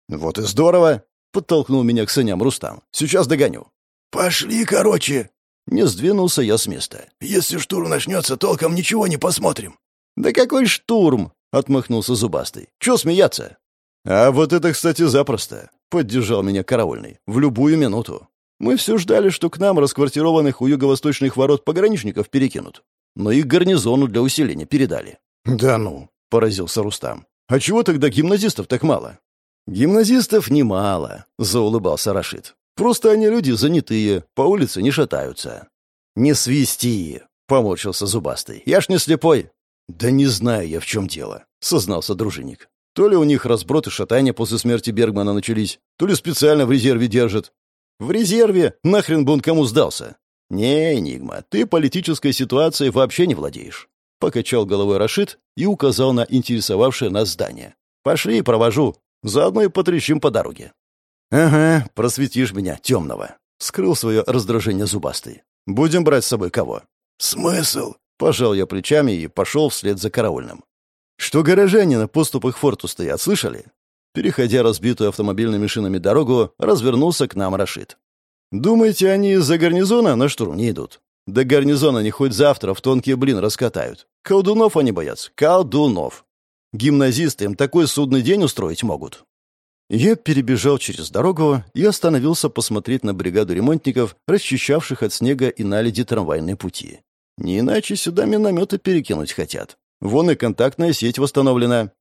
«Вот и здорово!» — подтолкнул меня к саням Рустам. «Сейчас догоню». «Пошли, короче!» Не сдвинулся я с места. «Если штурм начнется, толком ничего не посмотрим». «Да какой штурм?» — отмахнулся Зубастый. «Чего смеяться?» «А вот это, кстати, запросто», — поддержал меня караульный. «В любую минуту. Мы все ждали, что к нам расквартированных у юго-восточных ворот пограничников перекинут. Но их гарнизону для усиления передали». «Да ну», — поразился Рустам. «А чего тогда гимназистов так мало?» «Гимназистов немало», — заулыбался Рашид. «Просто они люди занятые, по улице не шатаются». «Не свисти», — поморщился Зубастый. «Я ж не слепой». «Да не знаю я, в чем дело», — сознался дружинник. «То ли у них разброд и шатания после смерти Бергмана начались, то ли специально в резерве держат. В резерве? Нахрен бы он кому сдался? Не, Энигма, ты политической ситуацией вообще не владеешь. Покачал головой Рашид и указал на интересовавшее нас здание. Пошли, провожу. Заодно и потрещим по дороге. Ага, просветишь меня, темного. Скрыл свое раздражение зубастый. Будем брать с собой кого? Смысл? Пожал я плечами и пошел вслед за караульным. Что горожане на поступах форту стоят, слышали? Переходя разбитую автомобильными шинами дорогу, развернулся к нам Рашид. «Думаете, они из-за гарнизона на штурм не идут? До гарнизона они хоть завтра в тонкий блин раскатают. Колдунов они боятся. Колдунов. Гимназисты им такой судный день устроить могут». Я перебежал через дорогу и остановился посмотреть на бригаду ремонтников, расчищавших от снега и наледи трамвайные пути. Не иначе сюда минометы перекинуть хотят. Вон и контактная сеть восстановлена.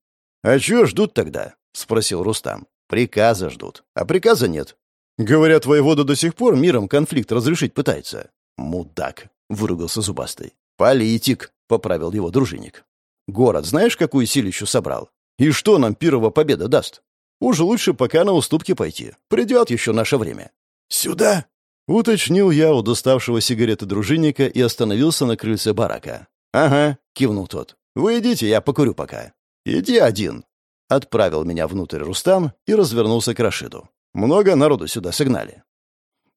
А чего ждут тогда? — спросил Рустам. «Приказа ждут. А приказа нет. Говорят, воевода до сих пор миром конфликт разрешить пытается». «Мудак», — выругался Зубастый. «Политик», — поправил его дружинник. «Город знаешь, какую силищу собрал? И что нам первого победа даст? Уж лучше пока на уступки пойти. Придет еще наше время». «Сюда?» — уточнил я у доставшего сигареты дружинника и остановился на крыльце барака. «Ага», — кивнул тот. «Вы идите, я покурю пока». «Иди один», Отправил меня внутрь Рустам и развернулся к Рашиду. «Много народу сюда сигнали».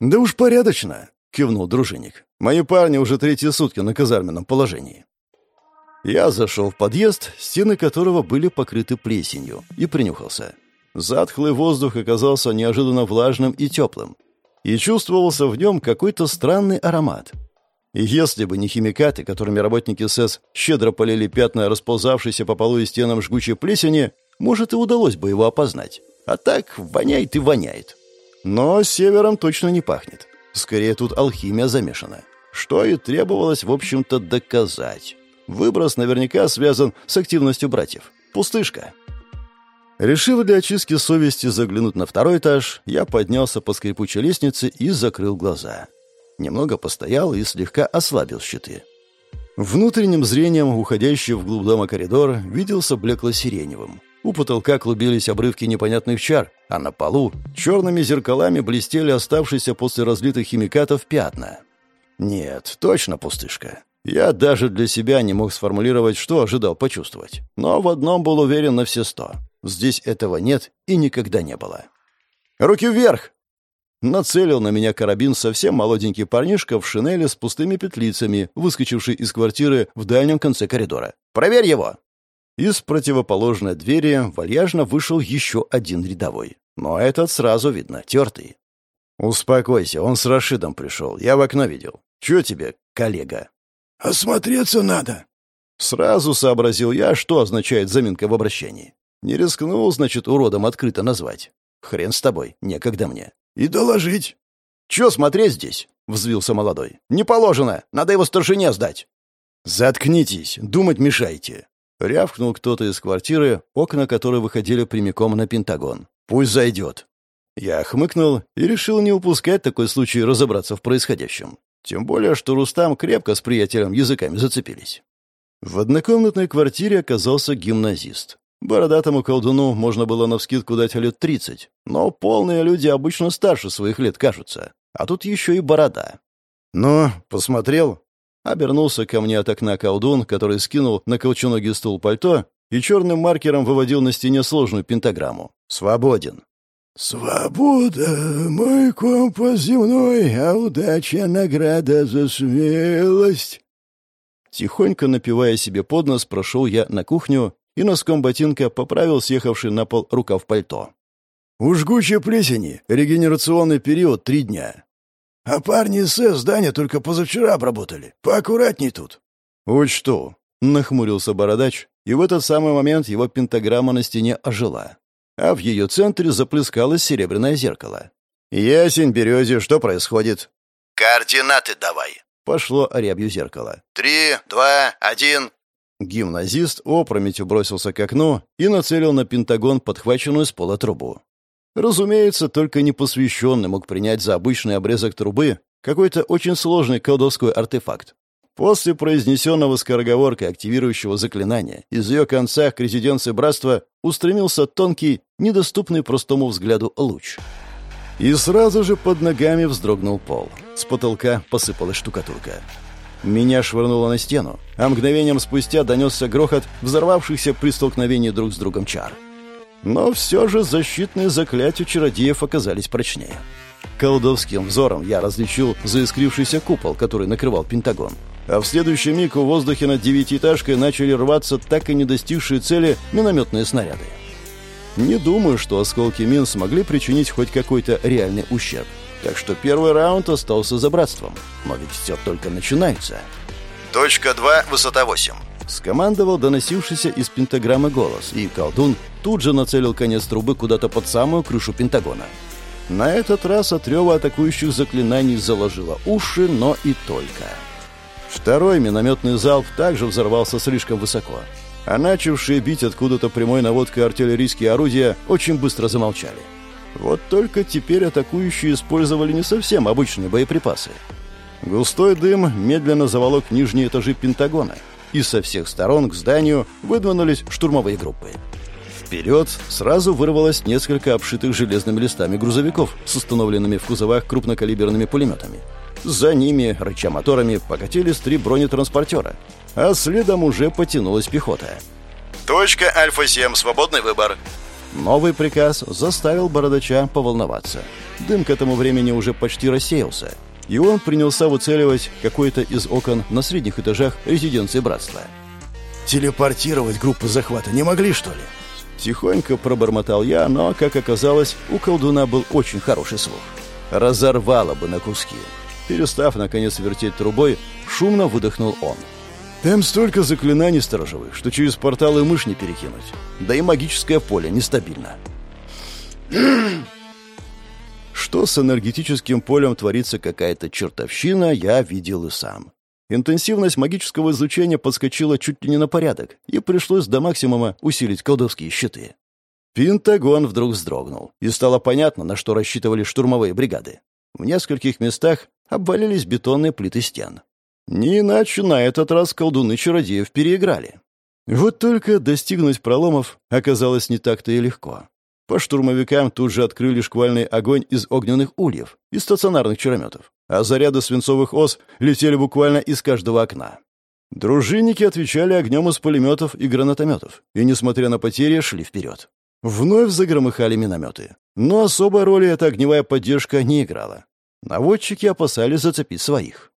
«Да уж порядочно», — кивнул дружинник. «Мои парни уже третьи сутки на казарменном положении». Я зашел в подъезд, стены которого были покрыты плесенью, и принюхался. Затхлый воздух оказался неожиданно влажным и теплым, и чувствовался в нем какой-то странный аромат. И если бы не химикаты, которыми работники СЭС щедро полили пятна расползавшейся по полу и стенам жгучей плесени, может, и удалось бы его опознать. А так воняет и воняет. Но севером точно не пахнет. Скорее, тут алхимия замешана. Что и требовалось, в общем-то, доказать. Выброс наверняка связан с активностью братьев. Пустышка. Решив для очистки совести заглянуть на второй этаж, я поднялся по скрипучей лестнице и закрыл глаза. Немного постоял и слегка ослабил щиты. Внутренним зрением, уходящий вглубь дома коридор, виделся блекло-сиреневым. У потолка клубились обрывки непонятных чар, а на полу черными зеркалами блестели оставшиеся после разлитых химикатов пятна. Нет, точно пустышка. Я даже для себя не мог сформулировать, что ожидал почувствовать. Но в одном был уверен на все сто. Здесь этого нет и никогда не было. «Руки вверх!» Нацелил на меня карабин совсем молоденький парнишка в шинели с пустыми петлицами, выскочивший из квартиры в дальнем конце коридора. «Проверь его!» Из противоположной двери вальяжно вышел еще один рядовой. Но этот сразу видно, тертый. «Успокойся, он с Рашидом пришел. Я в окно видел. Чего тебе, коллега?» «Осмотреться надо». Сразу сообразил я, что означает заминка в обращении. Не рискнул, значит, уродом открыто назвать. Хрен с тобой, некогда мне. «И доложить». «Чё смотреть здесь?» — взвился молодой. «Не положено. Надо его старшине сдать». «Заткнитесь, думать мешаете. Рявкнул кто-то из квартиры, окна которой выходили прямиком на Пентагон. «Пусть зайдет». Я хмыкнул и решил не упускать такой случай разобраться в происходящем. Тем более, что Рустам крепко с приятелем языками зацепились. В однокомнатной квартире оказался гимназист. Бородатому колдуну можно было навскидку дать лет тридцать, но полные люди обычно старше своих лет кажутся. А тут еще и борода. «Ну, посмотрел?» Обернулся ко мне от окна колдун, который скинул на колченогий стул пальто и черным маркером выводил на стене сложную пентаграмму. «Свободен». «Свобода, мой компас земной, а удача — награда за смелость». Тихонько напивая себе под нос, прошел я на кухню и носком ботинка поправил съехавший на пол рукав пальто. «У жгучей плесени регенерационный период три дня. А парни из СЭС здание только позавчера обработали. Поаккуратней тут». «Учту», — нахмурился бородач, и в этот самый момент его пентаграмма на стене ожила. А в ее центре заплескалось серебряное зеркало. «Ясень, березе, что происходит?» «Координаты давай», — пошло рябью зеркало. «Три, два, один...» Гимназист опрометью бросился к окну и нацелил на Пентагон подхваченную с пола трубу. Разумеется, только непосвященный мог принять за обычный обрезок трубы какой-то очень сложный колдовской артефакт. После произнесенного скороговоркой активирующего заклинания из ее конца к резиденции братства устремился тонкий, недоступный простому взгляду луч. И сразу же под ногами вздрогнул пол. С потолка посыпалась штукатурка. Меня швырнуло на стену, а мгновением спустя донесся грохот взорвавшихся при столкновении друг с другом чар. Но все же защитные заклятия чародеев оказались прочнее. Колдовским взором я различил заискрившийся купол, который накрывал Пентагон. А в следующий миг в воздухе над девятиэтажкой начали рваться так и не достигшие цели минометные снаряды. Не думаю, что осколки мин смогли причинить хоть какой-то реальный ущерб. Так что первый раунд остался за братством. Но ведь все только начинается. «Точка 2, высота 8». Скомандовал доносившийся из пентаграммы голос, и колдун тут же нацелил конец трубы куда-то под самую крышу Пентагона. На этот раз от рева атакующих заклинаний заложило уши, но и только. Второй минометный залп также взорвался слишком высоко, а начавшие бить откуда-то прямой наводкой артиллерийские орудия очень быстро замолчали. Вот только теперь атакующие использовали не совсем обычные боеприпасы. Густой дым медленно заволок нижние этажи Пентагона, и со всех сторон к зданию выдвинулись штурмовые группы. Вперед сразу вырвалось несколько обшитых железными листами грузовиков с установленными в кузовах крупнокалиберными пулеметами. За ними, рыча моторами, покатились три бронетранспортера, а следом уже потянулась пехота. «Точка Альфа-7, свободный выбор». Новый приказ заставил бородача поволноваться. Дым к этому времени уже почти рассеялся, и он принялся выцеливать какое-то из окон на средних этажах резиденции братства. «Телепортировать группы захвата не могли, что ли?» Тихонько пробормотал я, но, как оказалось, у колдуна был очень хороший слух. Разорвало бы на куски. Перестав, наконец, вертеть трубой, шумно выдохнул он. Там столько заклинаний сторожевых, что через порталы мышь не перекинуть. Да и магическое поле нестабильно. Что с энергетическим полем творится какая-то чертовщина, я видел и сам. Интенсивность магического излучения подскочила чуть ли не на порядок, и пришлось до максимума усилить колдовские щиты. Пентагон вдруг вздрогнул, и стало понятно, на что рассчитывали штурмовые бригады. В нескольких местах обвалились бетонные плиты стен. Не иначе на этот раз колдуны чародеев переиграли. Вот только достигнуть проломов оказалось не так-то и легко. По штурмовикам тут же открыли шквальный огонь из огненных ульев и стационарных чарометов а заряды свинцовых ос летели буквально из каждого окна. Дружинники отвечали огнем из пулеметов и гранатометов, и, несмотря на потери, шли вперед. Вновь загромыхали минометы. Но особой роли эта огневая поддержка не играла. Наводчики опасались зацепить своих.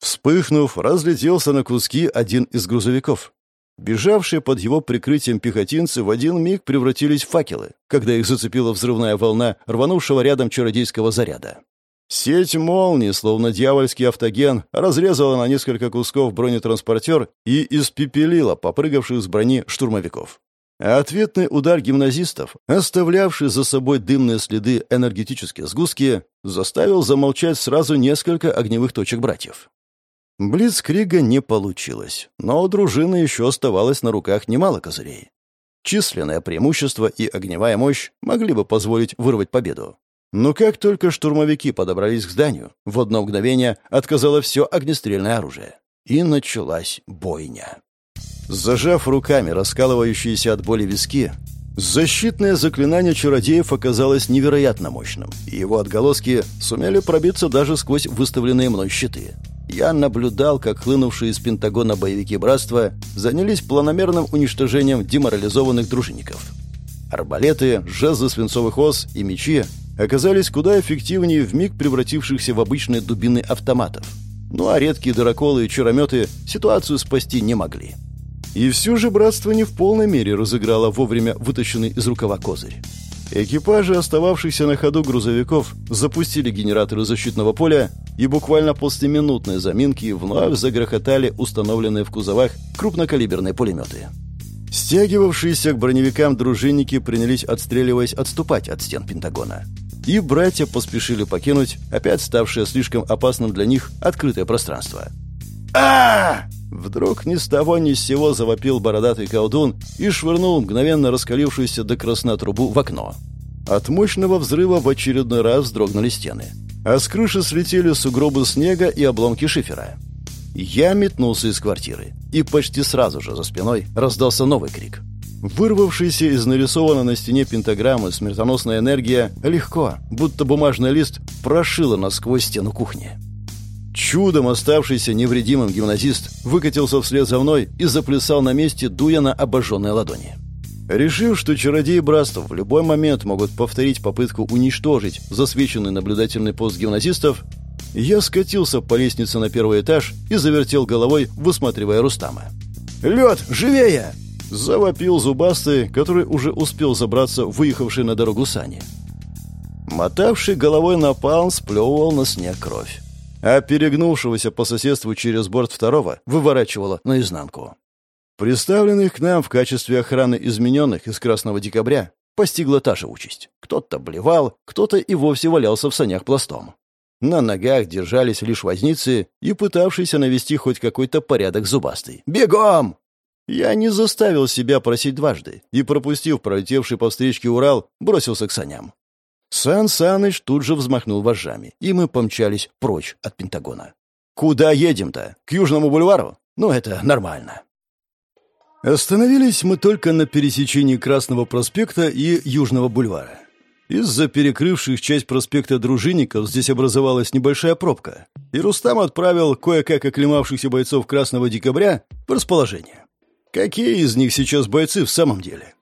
Вспыхнув, разлетелся на куски один из грузовиков. Бежавшие под его прикрытием пехотинцы в один миг превратились в факелы, когда их зацепила взрывная волна рванувшего рядом чародейского заряда. Сеть молний, словно дьявольский автоген, разрезала на несколько кусков бронетранспортер и испепелила попрыгавших с брони штурмовиков. А ответный удар гимназистов, оставлявший за собой дымные следы энергетические сгустки, заставил замолчать сразу несколько огневых точек братьев. Блицкрига не получилось, но у дружины еще оставалось на руках немало козырей. Численное преимущество и огневая мощь могли бы позволить вырвать победу. Но как только штурмовики подобрались к зданию, в одно мгновение отказало все огнестрельное оружие. И началась бойня. Зажав руками раскалывающиеся от боли виски, защитное заклинание чародеев оказалось невероятно мощным, и его отголоски сумели пробиться даже сквозь выставленные мной щиты. Я наблюдал, как хлынувшие из Пентагона боевики Братства занялись планомерным уничтожением деморализованных дружинников. Арбалеты, жезлы свинцовых ос и мечи оказались куда эффективнее в миг превратившихся в обычные дубины автоматов. Ну а редкие дыроколы и чарометы ситуацию спасти не могли. И все же братство не в полной мере разыграло вовремя вытащенный из рукава козырь. Экипажи остававшихся на ходу грузовиков запустили генераторы защитного поля и буквально после минутной заминки вновь загрохотали установленные в кузовах крупнокалиберные пулеметы. Стягивавшиеся к броневикам дружинники принялись, отстреливаясь, отступать от стен Пентагона. И братья поспешили покинуть опять ставшее слишком опасным для них открытое пространство. а Вдруг ни с того ни с сего завопил бородатый колдун и швырнул мгновенно раскалившуюся до красна трубу в окно. От мощного взрыва в очередной раз вздрогнули стены. А с крыши слетели сугробы снега и обломки шифера. Я метнулся из квартиры, и почти сразу же за спиной раздался новый крик. Вырвавшаяся из нарисованной на стене пентаграммы смертоносная энергия легко, будто бумажный лист, прошила насквозь стену кухни. Чудом оставшийся невредимым гимназист выкатился вслед за мной и заплясал на месте, дуя на обожженные ладони. Решив, что чародеи братства в любой момент могут повторить попытку уничтожить засвеченный наблюдательный пост гимназистов, я скатился по лестнице на первый этаж и завертел головой, высматривая Рустама. «Лед, живее!» — завопил зубастый, который уже успел забраться выехавший на дорогу сани. Мотавший головой напалм сплевывал на снег кровь а перегнувшегося по соседству через борт второго выворачивало наизнанку. Представленных к нам в качестве охраны измененных из Красного Декабря постигла та же участь. Кто-то блевал, кто-то и вовсе валялся в санях пластом. На ногах держались лишь возницы и пытавшиеся навести хоть какой-то порядок зубастый. «Бегом!» Я не заставил себя просить дважды и, пропустив пролетевший по встречке Урал, бросился к саням. Сан Саныч тут же взмахнул вожжами, и мы помчались прочь от Пентагона. «Куда едем-то? К Южному бульвару? Ну, это нормально». Остановились мы только на пересечении Красного проспекта и Южного бульвара. Из-за перекрывших часть проспекта дружинников здесь образовалась небольшая пробка, и Рустам отправил кое-как оклемавшихся бойцов Красного Декабря в расположение. Какие из них сейчас бойцы в самом деле?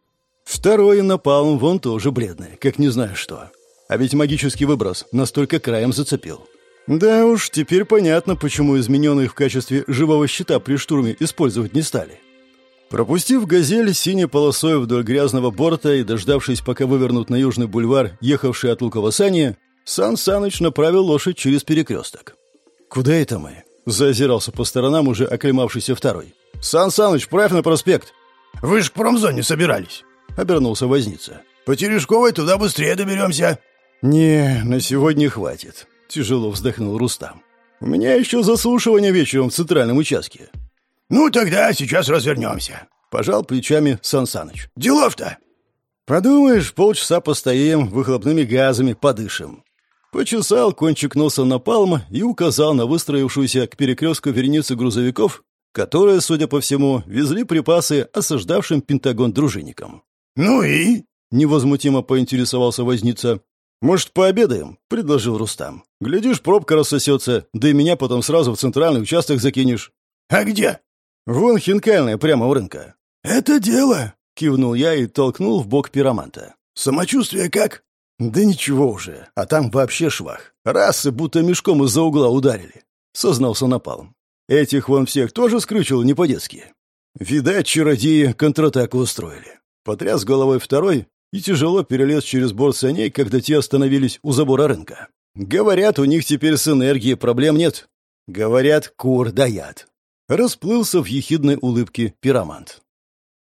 Второй напалм вон тоже бледный, как не знаю что. А ведь магический выброс настолько краем зацепил. Да уж, теперь понятно, почему измененных в качестве живого щита при штурме использовать не стали. Пропустив «Газель» синей полосой вдоль грязного борта и дождавшись, пока вывернут на Южный бульвар, ехавший от Лукова сани, Сан Саныч направил лошадь через перекресток. «Куда это мы?» — заозирался по сторонам уже оклемавшийся второй. «Сан Саныч, правь на проспект!» «Вы ж к промзоне собирались!» — обернулся возница. «По Терешковой туда быстрее доберемся!» «Не, на сегодня хватит», — тяжело вздохнул Рустам. «У меня еще заслушивание вечером в центральном участке». «Ну, тогда сейчас развернемся», — пожал плечами Сан Саныч. «Делов-то!» «Подумаешь, полчаса постоим, выхлопными газами подышим». Почесал кончик носа на палма и указал на выстроившуюся к перекрестку вереницу грузовиков, которые, судя по всему, везли припасы осаждавшим Пентагон дружинникам. «Ну и?» — невозмутимо поинтересовался возница. «Может, пообедаем?» — предложил Рустам. «Глядишь, пробка рассосется, да и меня потом сразу в центральный участок закинешь». «А где?» «Вон хинкальная, прямо у рынка». «Это дело!» — кивнул я и толкнул в бок пироманта. «Самочувствие как?» «Да ничего уже, а там вообще швах. Расы будто мешком из-за угла ударили», — сознался Напалм. «Этих вон всех тоже скрючило не по-детски». Видать, чародеи контратаку устроили. Потряс головой второй и тяжело перелез через борт саней, когда те остановились у забора рынка. Говорят, у них теперь с энергией проблем нет. Говорят, кур даят. Расплылся в ехидной улыбке пиромант.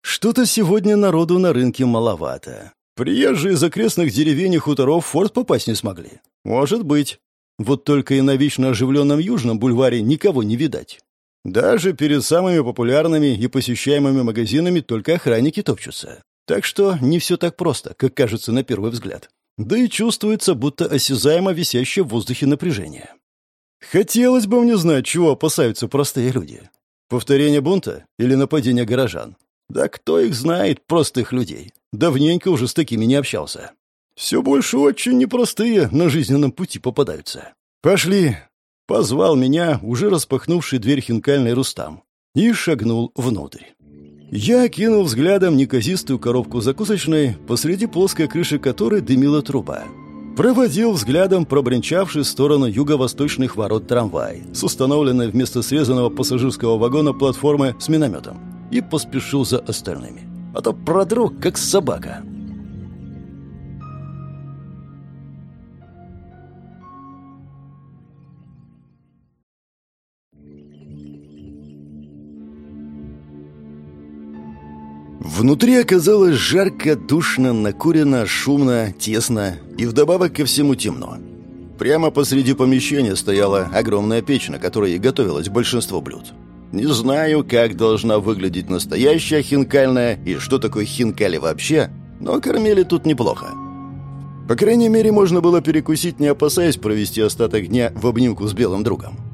Что-то сегодня народу на рынке маловато. Приезжие из окрестных деревень и хуторов в форт попасть не смогли. Может быть. Вот только и на вечно оживленном Южном бульваре никого не видать. Даже перед самыми популярными и посещаемыми магазинами только охранники топчутся. Так что не все так просто, как кажется на первый взгляд. Да и чувствуется, будто осязаемо висящее в воздухе напряжение. Хотелось бы мне знать, чего опасаются простые люди. Повторение бунта или нападение горожан? Да кто их знает, простых людей? Давненько уже с такими не общался. Все больше очень непростые на жизненном пути попадаются. «Пошли!» — позвал меня, уже распахнувший дверь хинкальный Рустам, и шагнул внутрь. Я кинул взглядом неказистую коробку закусочной, посреди плоской крыши которой дымила труба. Проводил взглядом пробренчавший в сторону юго-восточных ворот трамвай с установленной вместо срезанного пассажирского вагона платформы с минометом. и поспешил за остальными. А то продрог, как собака. Внутри оказалось жарко, душно, накурено, шумно, тесно и вдобавок ко всему темно. Прямо посреди помещения стояла огромная печь, на которой готовилось большинство блюд. Не знаю, как должна выглядеть настоящая хинкальная и что такое хинкали вообще, но кормили тут неплохо. По крайней мере, можно было перекусить, не опасаясь провести остаток дня в обнимку с белым другом.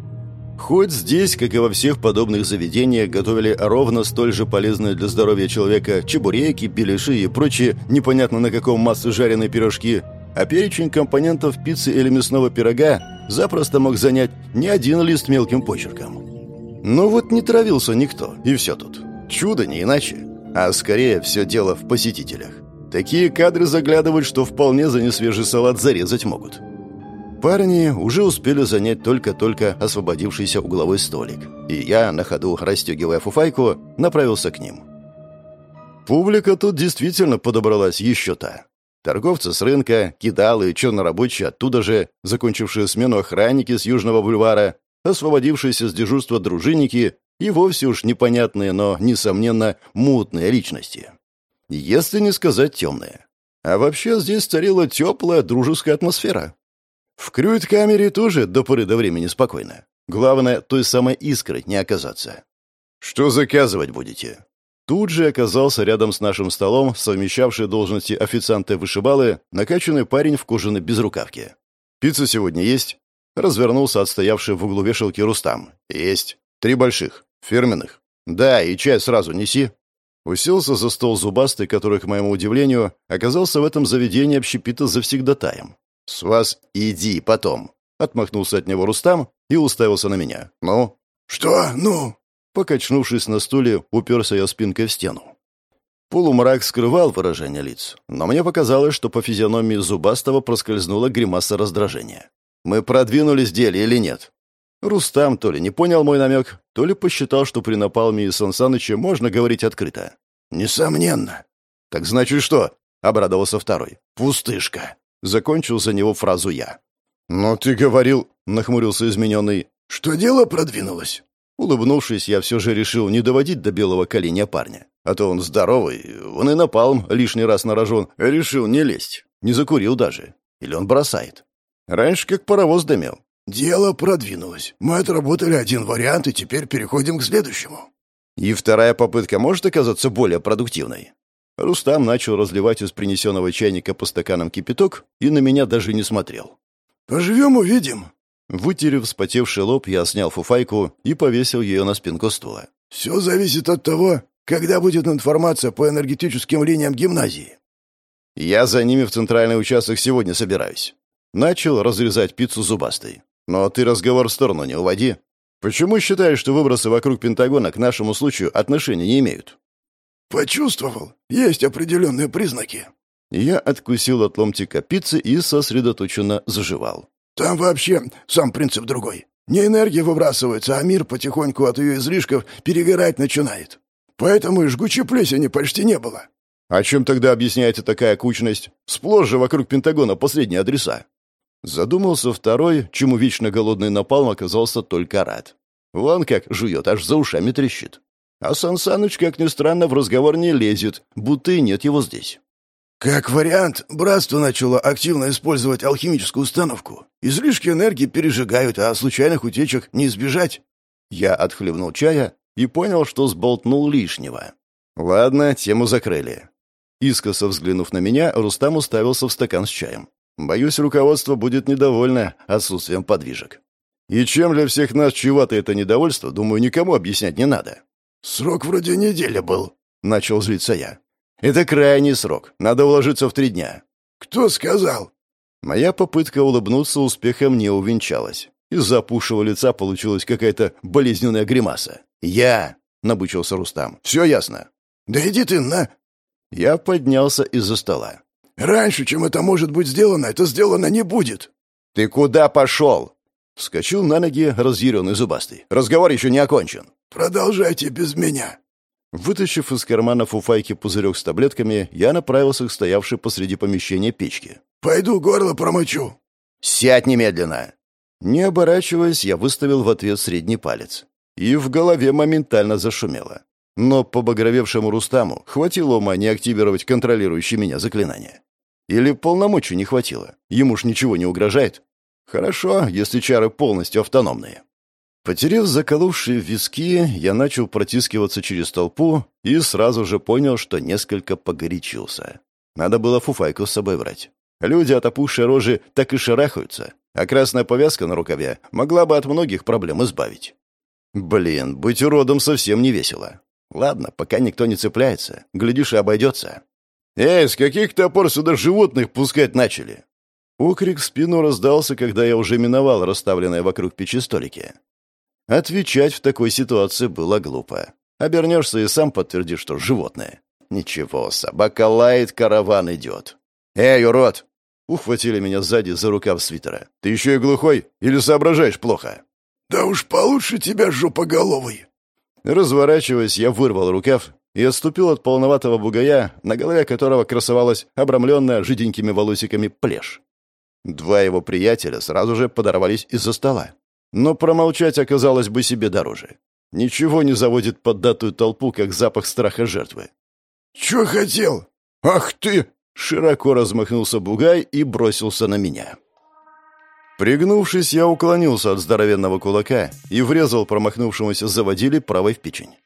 Хоть здесь, как и во всех подобных заведениях, готовили ровно столь же полезные для здоровья человека чебуреки, беляши и прочие непонятно на каком масле жареные пирожки, а перечень компонентов пиццы или мясного пирога запросто мог занять не один лист мелким почерком. Но вот не травился никто, и все тут. Чудо не иначе. А скорее все дело в посетителях. Такие кадры заглядывают, что вполне за несвежий салат зарезать могут. Парни уже успели занять только-только освободившийся угловой столик, и я, на ходу расстегивая фуфайку, направился к ним. Публика тут действительно подобралась еще та. Торговцы с рынка, кидалы чернорабочие оттуда же, закончившие смену охранники с Южного бульвара, освободившиеся с дежурства дружинники и вовсе уж непонятные, но, несомненно, мутные личности. Если не сказать темные. А вообще здесь царила теплая дружеская атмосфера. В крюит-камере тоже до поры до времени спокойно. Главное, той самой искры не оказаться. «Что заказывать будете?» Тут же оказался рядом с нашим столом, совмещавший должности официанта и вышибалы, накачанный парень в кожаной безрукавке. «Пицца сегодня есть?» Развернулся отстоявший в углу вешалки Рустам. «Есть. Три больших. Фирменных. Да, и чай сразу неси». Уселся за стол зубастый, который, к моему удивлению, оказался в этом заведении общепита завсегдатаем. «С вас иди потом», — отмахнулся от него Рустам и уставился на меня. «Ну?» «Что «ну»?» Покачнувшись на стуле, уперся я спинкой в стену. Полумрак скрывал выражение лиц, но мне показалось, что по физиономии Зубастого проскользнула гримаса раздражения. «Мы продвинулись деле или нет?» Рустам то ли не понял мой намек, то ли посчитал, что при напалме и Сан Саныче можно говорить открыто. «Несомненно». «Так значит что?» — обрадовался второй. «Пустышка». Закончил за него фразу я. «Но ты говорил...» — нахмурился измененный. «Что дело продвинулось?» Улыбнувшись, я все же решил не доводить до белого коленя парня. А то он здоровый, он и напалм лишний раз нарожен. Решил не лезть. Не закурил даже. Или он бросает. Раньше как паровоз дымел. «Дело продвинулось. Мы отработали один вариант, и теперь переходим к следующему». И вторая попытка может оказаться более продуктивной. Рустам начал разливать из принесенного чайника по стаканам кипяток и на меня даже не смотрел. «Поживем, увидим». Вытерев вспотевший лоб, я снял фуфайку и повесил ее на спинку стула. «Все зависит от того, когда будет информация по энергетическим линиям гимназии». «Я за ними в центральный участок сегодня собираюсь». Начал разрезать пиццу зубастой. «Но ты разговор в сторону не уводи. Почему считаешь, что выбросы вокруг Пентагона к нашему случаю отношения не имеют?» «Почувствовал. Есть определенные признаки». Я откусил от ломтика пиццы и сосредоточенно заживал. «Там вообще сам принцип другой. Не энергия выбрасывается, а мир потихоньку от ее излишков перегорать начинает. Поэтому и жгучей плесени почти не было». «А чем тогда объясняется такая кучность? Сплошь же вокруг Пентагона последние адреса». Задумался второй, чему вечно голодный напалм оказался только рад. Вон как жует, аж за ушами трещит. А Сан Саныч, как ни странно, в разговор не лезет, будто и нет его здесь. Как вариант, братство начало активно использовать алхимическую установку. Излишки энергии пережигают, а случайных утечек не избежать. Я отхлебнул чая и понял, что сболтнул лишнего. Ладно, тему закрыли. Искоса взглянув на меня, Рустам уставился в стакан с чаем. Боюсь, руководство будет недовольно отсутствием подвижек. И чем для всех нас чревато это недовольство, думаю, никому объяснять не надо. «Срок вроде неделя был», — начал злиться я. «Это крайний срок. Надо уложиться в три дня». «Кто сказал?» Моя попытка улыбнуться успехом не увенчалась. Из запухшего лица получилась какая-то болезненная гримаса. «Я!» — набычился Рустам. «Все ясно». «Да иди ты на...» Я поднялся из-за стола. «Раньше, чем это может быть сделано, это сделано не будет». «Ты куда пошел?» Вскочил на ноги разъяренный зубастый. «Разговор еще не окончен». «Продолжайте без меня». Вытащив из кармана фуфайки пузырек с таблетками, я направился к стоявшей посреди помещения печки. «Пойду горло промочу». «Сядь немедленно!» Не оборачиваясь, я выставил в ответ средний палец. И в голове моментально зашумело. Но по багровевшему Рустаму хватило ума не активировать контролирующее меня заклинание. Или полномочий не хватило. Ему ж ничего не угрожает. Хорошо, если чары полностью автономные. Потерев заколовшие виски, я начал протискиваться через толпу и сразу же понял, что несколько погорячился. Надо было фуфайку с собой брать. Люди от опухшей рожи так и шарахаются, а красная повязка на рукаве могла бы от многих проблем избавить. Блин, быть уродом совсем не весело. Ладно, пока никто не цепляется. Глядишь, и обойдется. «Эй, с каких топор сюда животных пускать начали?» Окрик в спину раздался, когда я уже миновал расставленные вокруг печи столики. Отвечать в такой ситуации было глупо. Обернешься и сам подтвердишь, что животное. Ничего, собака лает, караван идет. «Эй, урод!» Ухватили меня сзади за рукав свитера. «Ты еще и глухой? Или соображаешь плохо?» «Да уж получше тебя, жопоголовый!» Разворачиваясь, я вырвал рукав и отступил от полноватого бугая, на голове которого красовалась обрамленная жиденькими волосиками плешь. Два его приятеля сразу же подорвались из-за стола. Но промолчать оказалось бы себе дороже. Ничего не заводит поддатую толпу, как запах страха жертвы. «Чё хотел? Ах ты!» Широко размахнулся бугай и бросился на меня. Пригнувшись, я уклонился от здоровенного кулака и врезал промахнувшемуся заводили правой в печень.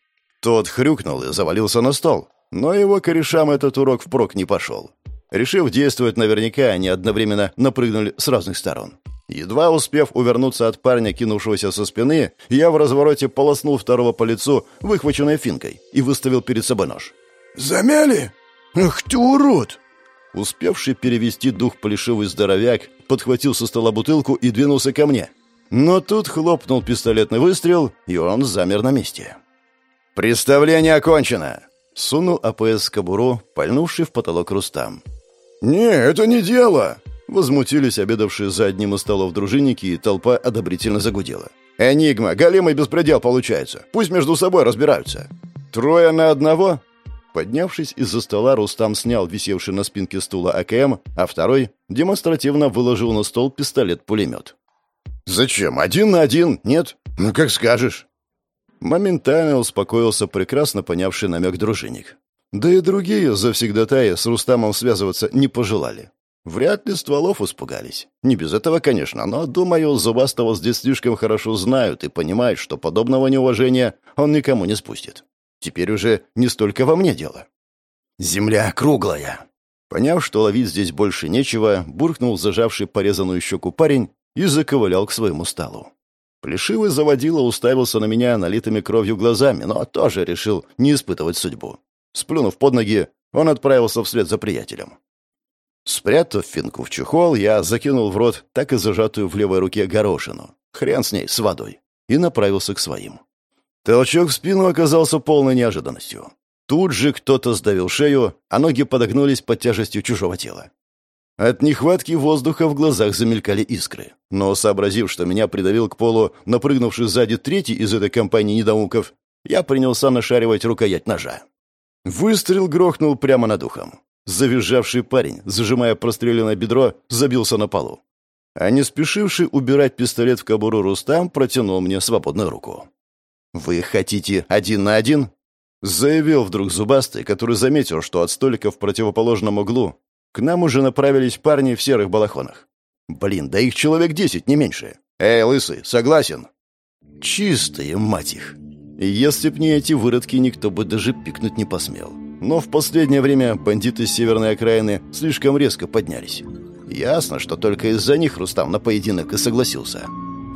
Тот хрюкнул и завалился на стол, но его корешам этот урок впрок не пошел. Решив действовать наверняка, они одновременно напрыгнули с разных сторон. Едва успев увернуться от парня, кинувшегося со спины, я в развороте полоснул второго по лицу, выхваченной финкой, и выставил перед собой нож. «Замяли? Ах ты урод!» Успевший перевести дух плешивый здоровяк подхватил со стола бутылку и двинулся ко мне. Но тут хлопнул пистолетный выстрел, и он замер на месте. «Представление окончено!» Сунул АПС в кобуру, пальнувший в потолок Рустам. «Не, это не дело!» Возмутились обедавшие за одним из столов дружинники, и толпа одобрительно загудела. «Энигма, голимый беспредел получается. Пусть между собой разбираются. Трое на одного? Поднявшись из-за стола, Рустам снял висевший на спинке стула АКМ, а второй демонстративно выложил на стол пистолет-пулемет. «Зачем? Один на один? Нет? Ну, как скажешь». Моментально успокоился прекрасно понявший намек дружинник. Да и другие завсегдатаи с Рустамом связываться не пожелали. Вряд ли стволов испугались. Не без этого, конечно, но, думаю, Зубастого здесь слишком хорошо знают и понимают, что подобного неуважения он никому не спустит. Теперь уже не столько во мне дело. Земля круглая. Поняв, что ловить здесь больше нечего, буркнул зажавший порезанную щеку парень и заковылял к своему столу. Плешивый заводила уставился на меня налитыми кровью глазами, но тоже решил не испытывать судьбу. Сплюнув под ноги, он отправился вслед за приятелем. Спрятав финку в чехол, я закинул в рот так и зажатую в левой руке горошину. Хрен с ней, с водой. И направился к своим. Толчок в спину оказался полной неожиданностью. Тут же кто-то сдавил шею, а ноги подогнулись под тяжестью чужого тела. От нехватки воздуха в глазах замелькали искры. Но, сообразив, что меня придавил к полу напрыгнувший сзади третий из этой компании недоумков, я принялся нашаривать рукоять ножа. Выстрел грохнул прямо над ухом. Завизжавший парень, зажимая простреленное бедро, забился на полу. А не спешивший убирать пистолет в кобуру Рустам протянул мне свободную руку. «Вы хотите один на один?» Заявил вдруг Зубастый, который заметил, что от столика в противоположном углу к нам уже направились парни в серых балахонах. «Блин, да их человек десять, не меньше. Эй, лысый, согласен?» «Чистые, мать их!» Если б не эти выродки, никто бы даже пикнуть не посмел. Но в последнее время бандиты с северной окраины слишком резко поднялись. Ясно, что только из-за них Рустам на поединок и согласился.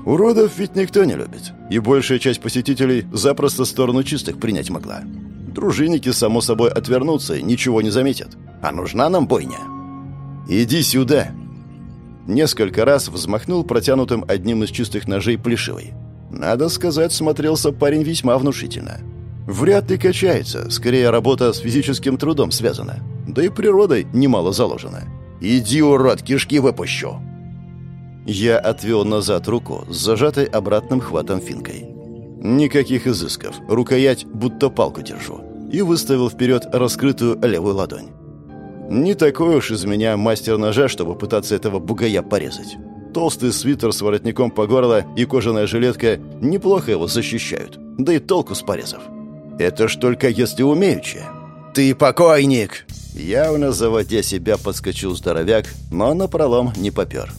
Уродов ведь никто не любит, и большая часть посетителей запросто сторону чистых принять могла. Дружинники, само собой, отвернутся и ничего не заметят. А нужна нам бойня. «Иди сюда!» Несколько раз взмахнул протянутым одним из чистых ножей плешивой. Надо сказать, смотрелся парень весьма внушительно. Вряд ли качается, скорее работа с физическим трудом связана. Да и природой немало заложено. «Иди, урод, кишки выпущу!» Я отвел назад руку с зажатой обратным хватом финкой. Никаких изысков. Рукоять будто палку держу. и выставил вперед раскрытую левую ладонь. Не такой уж из меня мастер ножа, чтобы пытаться этого бугая порезать. Толстый свитер с воротником по горло и кожаная жилетка неплохо его защищают. Да и толку с порезов. Это ж только если умеючи. «Ты покойник!» Явно заводя себя подскочил здоровяк, но на пролом не попер.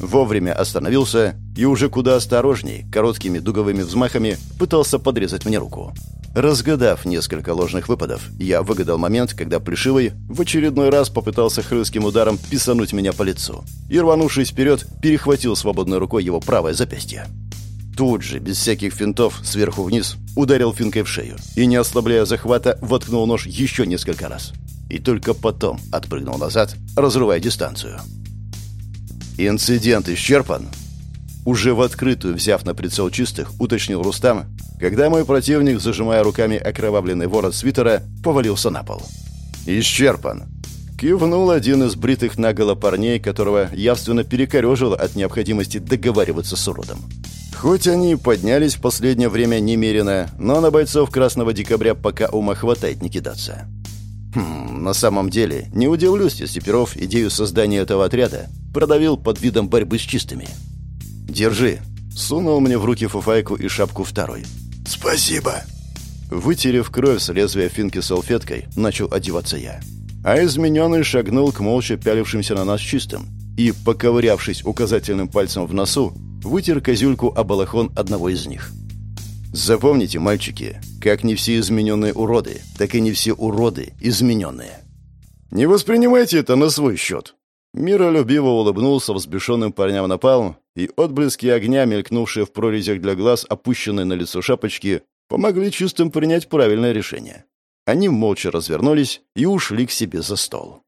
Вовремя остановился и уже куда осторожней, короткими дуговыми взмахами пытался подрезать мне руку. Разгадав несколько ложных выпадов, я выгадал момент, когда Плешивый в очередной раз попытался хрыским ударом писануть меня по лицу и, рванувшись вперед, перехватил свободной рукой его правое запястье. Тут же, без всяких финтов, сверху вниз, ударил финкой в шею и, не ослабляя захвата, воткнул нож еще несколько раз. И только потом отпрыгнул назад, разрывая дистанцию. «Инцидент исчерпан?» Уже в открытую, взяв на прицел чистых, уточнил Рустам, когда мой противник, зажимая руками окровавленный ворот свитера, повалился на пол. «Исчерпан!» Кивнул один из бритых наголо парней, которого явственно перекорежило от необходимости договариваться с уродом. Хоть они и поднялись в последнее время немерено, но на бойцов Красного Декабря пока ума хватает не кидаться. Хм, на самом деле, не удивлюсь, если Перов идею создания этого отряда продавил под видом борьбы с чистыми. «Держи», — сунул мне в руки фуфайку и шапку второй. «Спасибо!» Вытерев кровь с лезвия финки салфеткой, начал одеваться я. А измененный шагнул к молча пялившимся на нас чистым и, поковырявшись указательным пальцем в носу, вытер козюльку о балахон одного из них. «Запомните, мальчики, как не все измененные уроды, так и не все уроды измененные. Не воспринимайте это на свой счет». Миролюбиво улыбнулся взбешенным парням на палм, и отблески огня, мелькнувшие в прорезях для глаз, опущенные на лицо шапочки, помогли чистым принять правильное решение. Они молча развернулись и ушли к себе за стол.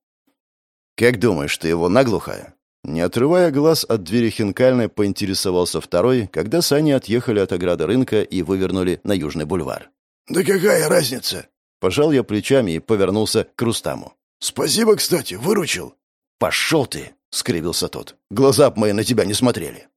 «Как думаешь, ты его наглухо?» Не отрывая глаз от двери хинкальной, поинтересовался второй, когда сани отъехали от ограды рынка и вывернули на Южный бульвар. «Да какая разница?» Пожал я плечами и повернулся к Рустаму. «Спасибо, кстати, выручил». «Пошел ты!» — скривился тот. «Глаза б мои на тебя не смотрели».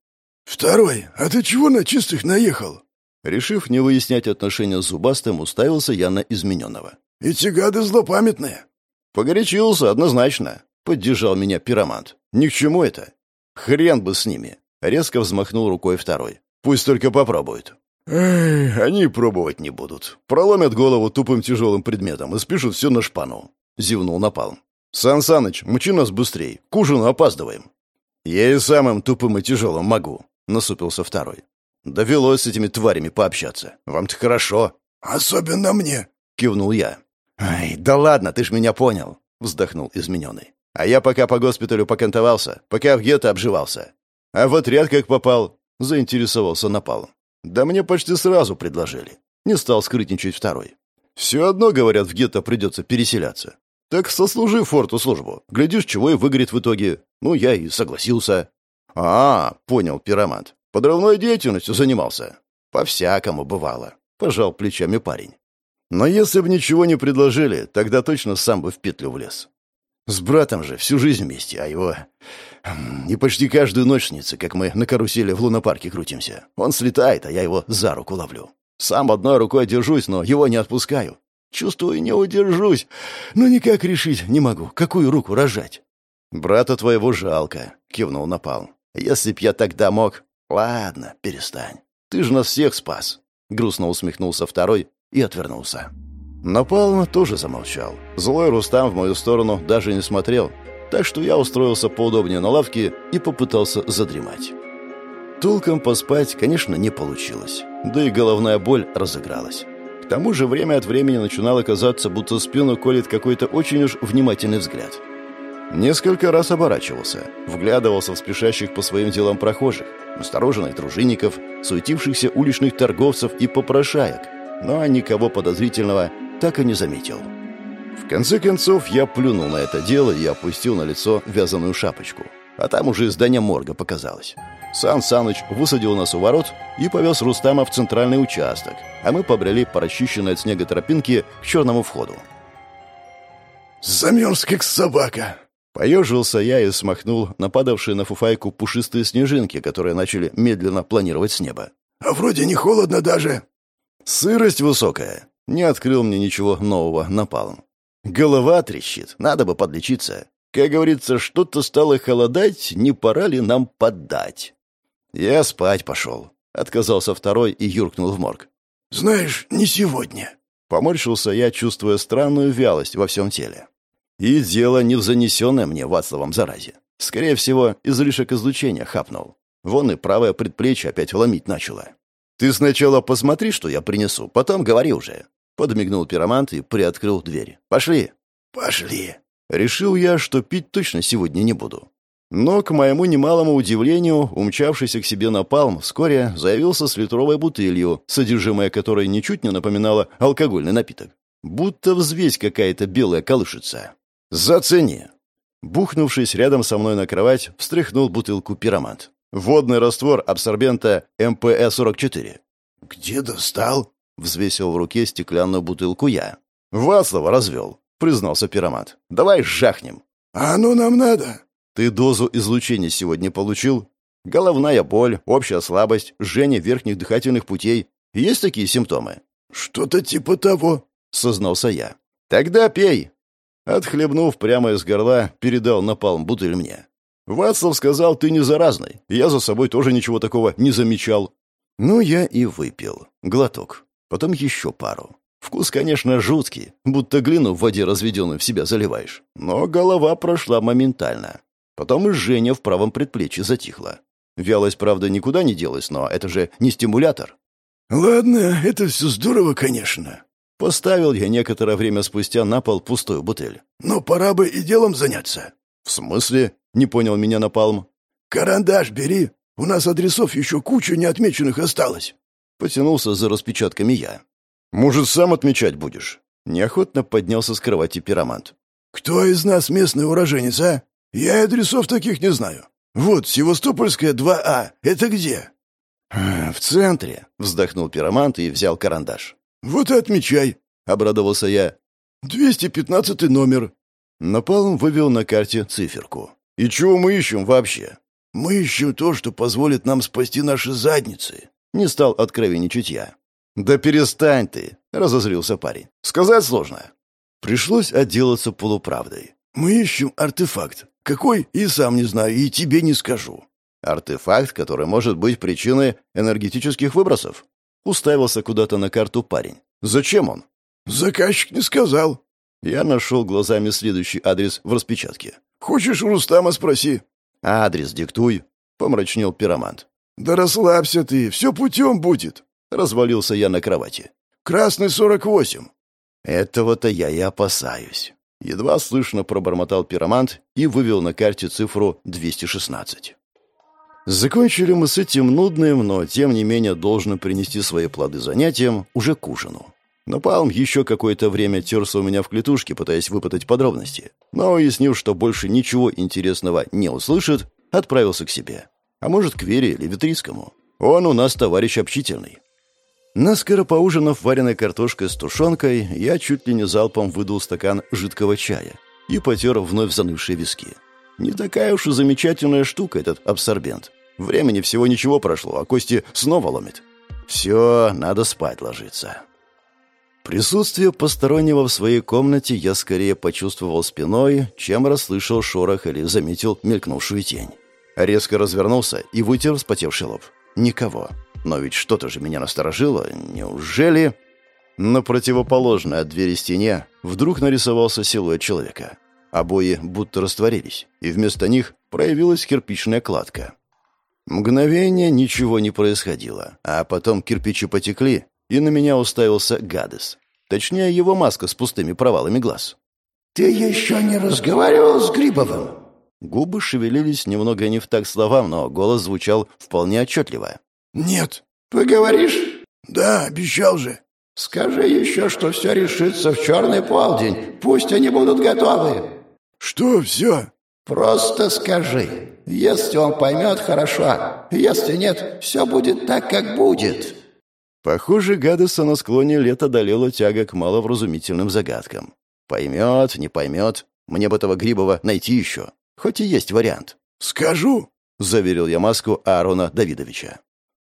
«Второй, а ты чего на чистых наехал?» Решив не выяснять отношения с Зубастым, уставился я на измененного. «Эти гады злопамятные». «Погорячился, однозначно», — поддержал меня пиромант. «Ни к чему это. Хрен бы с ними». Резко взмахнул рукой второй. «Пусть только попробуют». «Эй, они пробовать не будут. Проломят голову тупым тяжелым предметом и спишут все на шпану», — зевнул Напалм. «Сан Саныч, мчи нас быстрей. К ужину опаздываем». «Я и самым тупым и тяжелым могу», — насупился второй. «Довелось с этими тварями пообщаться. Вам-то хорошо». «Особенно мне», — кивнул я. «Ай, да ладно, ты ж меня понял», — вздохнул измененный. «А я пока по госпиталю покантовался, пока в гетто обживался. А в отряд как попал?» — заинтересовался Напал. «Да мне почти сразу предложили». Не стал скрытничать второй. «Все одно, говорят, в гетто придется переселяться. Так сослужи форту службу. Глядишь, чего и выгорит в итоге. Ну, я и согласился». «А, понял, пиромант. Подрывной деятельностью занимался. По-всякому бывало. Пожал плечами парень. Но если бы ничего не предложили, тогда точно сам бы в петлю влез. С братом же всю жизнь вместе, а его... И почти каждую ночь снится, как мы на карусели в лунопарке крутимся. Он слетает, а я его за руку ловлю. Сам одной рукой держусь, но его не отпускаю. Чувствую, не удержусь, но никак решить не могу, какую руку рожать. «Брата твоего жалко», — кивнул Напал. «Если б я тогда мог, «Ладно, перестань. Ты же нас всех спас!» Грустно усмехнулся второй и отвернулся. Но Палма тоже замолчал. Злой Рустам в мою сторону даже не смотрел, так что я устроился поудобнее на лавке и попытался задремать. Толком поспать, конечно, не получилось, да и головная боль разыгралась. К тому же время от времени начинало казаться, будто спину колет какой-то очень уж внимательный взгляд. Несколько раз оборачивался, вглядывался в спешащих по своим делам прохожих, настороженных дружинников, суетившихся уличных торговцев и попрошаек, но никого подозрительного так и не заметил. В конце концов, я плюнул на это дело и опустил на лицо вязаную шапочку. А там уже здание морга показалось. Сан Саныч высадил нас у ворот и повез Рустама в центральный участок, а мы побрели по расчищенной от снега тропинке к черному входу. «Замерз, как собака!» Поежился я и смахнул нападавшие на фуфайку пушистые снежинки, которые начали медленно планировать с неба. «А вроде не холодно даже». «Сырость высокая», Не открыл мне ничего нового напалм. Голова трещит, надо бы подлечиться. Как говорится, что-то стало холодать, не пора ли нам поддать? Я спать пошел. Отказался второй и юркнул в морг. «Знаешь, не сегодня». Поморщился я, чувствуя странную вялость во всем теле. И дело не в занесенное мне Вацлавом заразе. Скорее всего, излишек излучения хапнул. Вон и правое предплечье опять ломить начало. «Ты сначала посмотри, что я принесу, потом говори уже». Подмигнул пиромант и приоткрыл дверь. «Пошли». «Пошли». Решил я, что пить точно сегодня не буду. Но, к моему немалому удивлению, умчавшийся к себе напалм вскоре заявился с литровой бутылью, содержимое которой ничуть не напоминало алкогольный напиток. Будто взвесь какая-то белая колышется. «Зацени!» Бухнувшись рядом со мной на кровать, встряхнул бутылку пиромант. Водный раствор абсорбента МПЭ-44. «Где достал?» — взвесил в руке стеклянную бутылку я. «Вацлава развел», — признался пиромант. «Давай жахнем». «А оно нам надо?» «Ты дозу излучения сегодня получил? Головная боль, общая слабость, жжение верхних дыхательных путей. Есть такие симптомы?» «Что-то типа того», — сознался я. «Тогда пей». Отхлебнув прямо из горла, передал напалм бутыль мне. «Вацлав сказал, ты не заразный. Я за собой тоже ничего такого не замечал». Ну, я и выпил. Глоток. Потом еще пару. Вкус, конечно, жуткий, будто глину в воде разведенную в себя заливаешь. Но голова прошла моментально. Потом и жжение в правом предплечье затихло. Вялость, правда, никуда не делась, но это же не стимулятор. «Ладно, это все здорово, конечно». Поставил я некоторое время спустя на пол пустую бутыль. «Но пора бы и делом заняться». «В смысле?» — не понял меня Напалм. «Карандаш бери. У нас адресов еще куча неотмеченных осталось». Потянулся за распечатками я. «Может, сам отмечать будешь?» Неохотно поднялся с кровати пиромант. «Кто из нас местный уроженец, а? Я адресов таких не знаю. Вот, Севастопольская, 2А. Это где?» «В центре», — вздохнул пиромант и взял карандаш. «Вот и отмечай», — обрадовался я. «Двести пятнадцатый номер». Напалм вывел на карте циферку. «И чего мы ищем вообще?» «Мы ищем то, что позволит нам спасти наши задницы», — не стал откровенничать я. «Да перестань ты!» — разозлился парень. «Сказать сложно». Пришлось отделаться полуправдой. «Мы ищем артефакт. Какой, и сам не знаю, и тебе не скажу». «Артефакт, который может быть причиной энергетических выбросов?» Уставился куда-то на карту парень. «Зачем он?» «Заказчик не сказал». Я нашел глазами следующий адрес в распечатке. «Хочешь Рустама спроси?» «Адрес диктуй», — помрачнел пиромант. «Да расслабься ты, все путем будет», — развалился я на кровати. «Красный сорок восемь». «Этого-то я и опасаюсь». Едва слышно пробормотал пиромант и вывел на карте цифру 216. Закончили мы с этим нудным, но тем не менее должным принести свои плоды занятиям уже к ужину. Напалм еще какое-то время терся у меня в клетушке, пытаясь выпытать подробности, но, уяснив, что больше ничего интересного не услышит, отправился к себе. А может, к Вере или Витрийскому. Он у нас товарищ общительный. Наскоро поужинав вареной картошкой с тушенкой, я чуть ли не залпом выдул стакан жидкого чая и потер вновь занывшие виски. Не такая уж и замечательная штука этот абсорбент. Времени всего ничего прошло, а кости снова ломит. Все, надо спать ложиться. Присутствие постороннего в своей комнате я скорее почувствовал спиной, чем расслышал шорох или заметил мелькнувшую тень. Резко развернулся и вытер вспотевший лоб. Никого. Но ведь что-то же меня насторожило. Неужели... На противоположной от двери стене вдруг нарисовался силуэт человека. Обои будто растворились, и вместо них проявилась кирпичная кладка. Мгновение ничего не происходило, а потом кирпичи потекли, и на меня уставился Гадес. Точнее, его маска с пустыми провалами глаз. «Ты еще не разговаривал с Грибовым?» Губы шевелились немного не в так словам, но голос звучал вполне отчетливо. «Нет». «Поговоришь?» «Да, обещал же». «Скажи еще, что все решится в черный полдень. Пусть они будут готовы». «Что все?» «Просто скажи. Если он поймет, хорошо. Если нет, все будет так, как будет». Похоже, Гадеса на склоне лет одолела тяга к маловразумительным загадкам. Поймет, не поймет. Мне бы этого Грибова найти еще. Хоть и есть вариант. «Скажу», — заверил я маску Аарона Давидовича.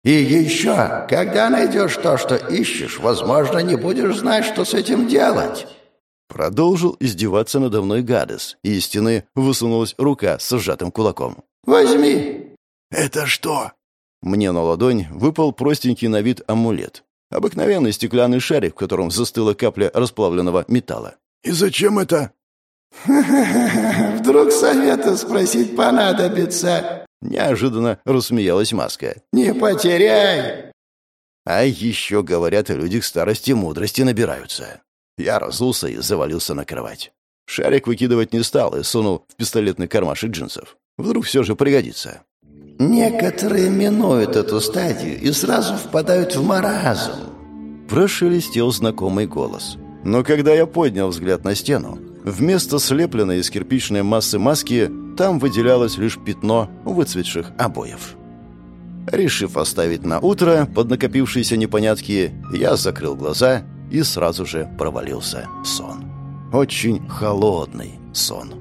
И еще, когда найдешь то, что ищешь, возможно, не будешь знать, что с этим делать». Продолжил издеваться надо мной Гадес, и из стены высунулась рука с сжатым кулаком. «Возьми!» «Это что?» Мне на ладонь выпал простенький на вид амулет. Обыкновенный стеклянный шарик, в котором застыла капля расплавленного металла. «И зачем это?» «Вдруг совета спросить понадобится?» Неожиданно рассмеялась маска. «Не потеряй!» А еще, говорят, люди к старости мудрости набираются. Я разулся и завалился на кровать. Шарик выкидывать не стал и сунул в пистолетный кармашек джинсов. Вдруг все же пригодится. «Некоторые минуют эту стадию и сразу впадают в маразм», прошелестел знакомый голос. Но когда я поднял взгляд на стену, вместо слепленной из кирпичной массы маски там выделялось лишь пятно выцветших обоев. Решив оставить на утро под накопившиеся непонятки, я закрыл глаза и сразу же провалился сон. Очень холодный сон.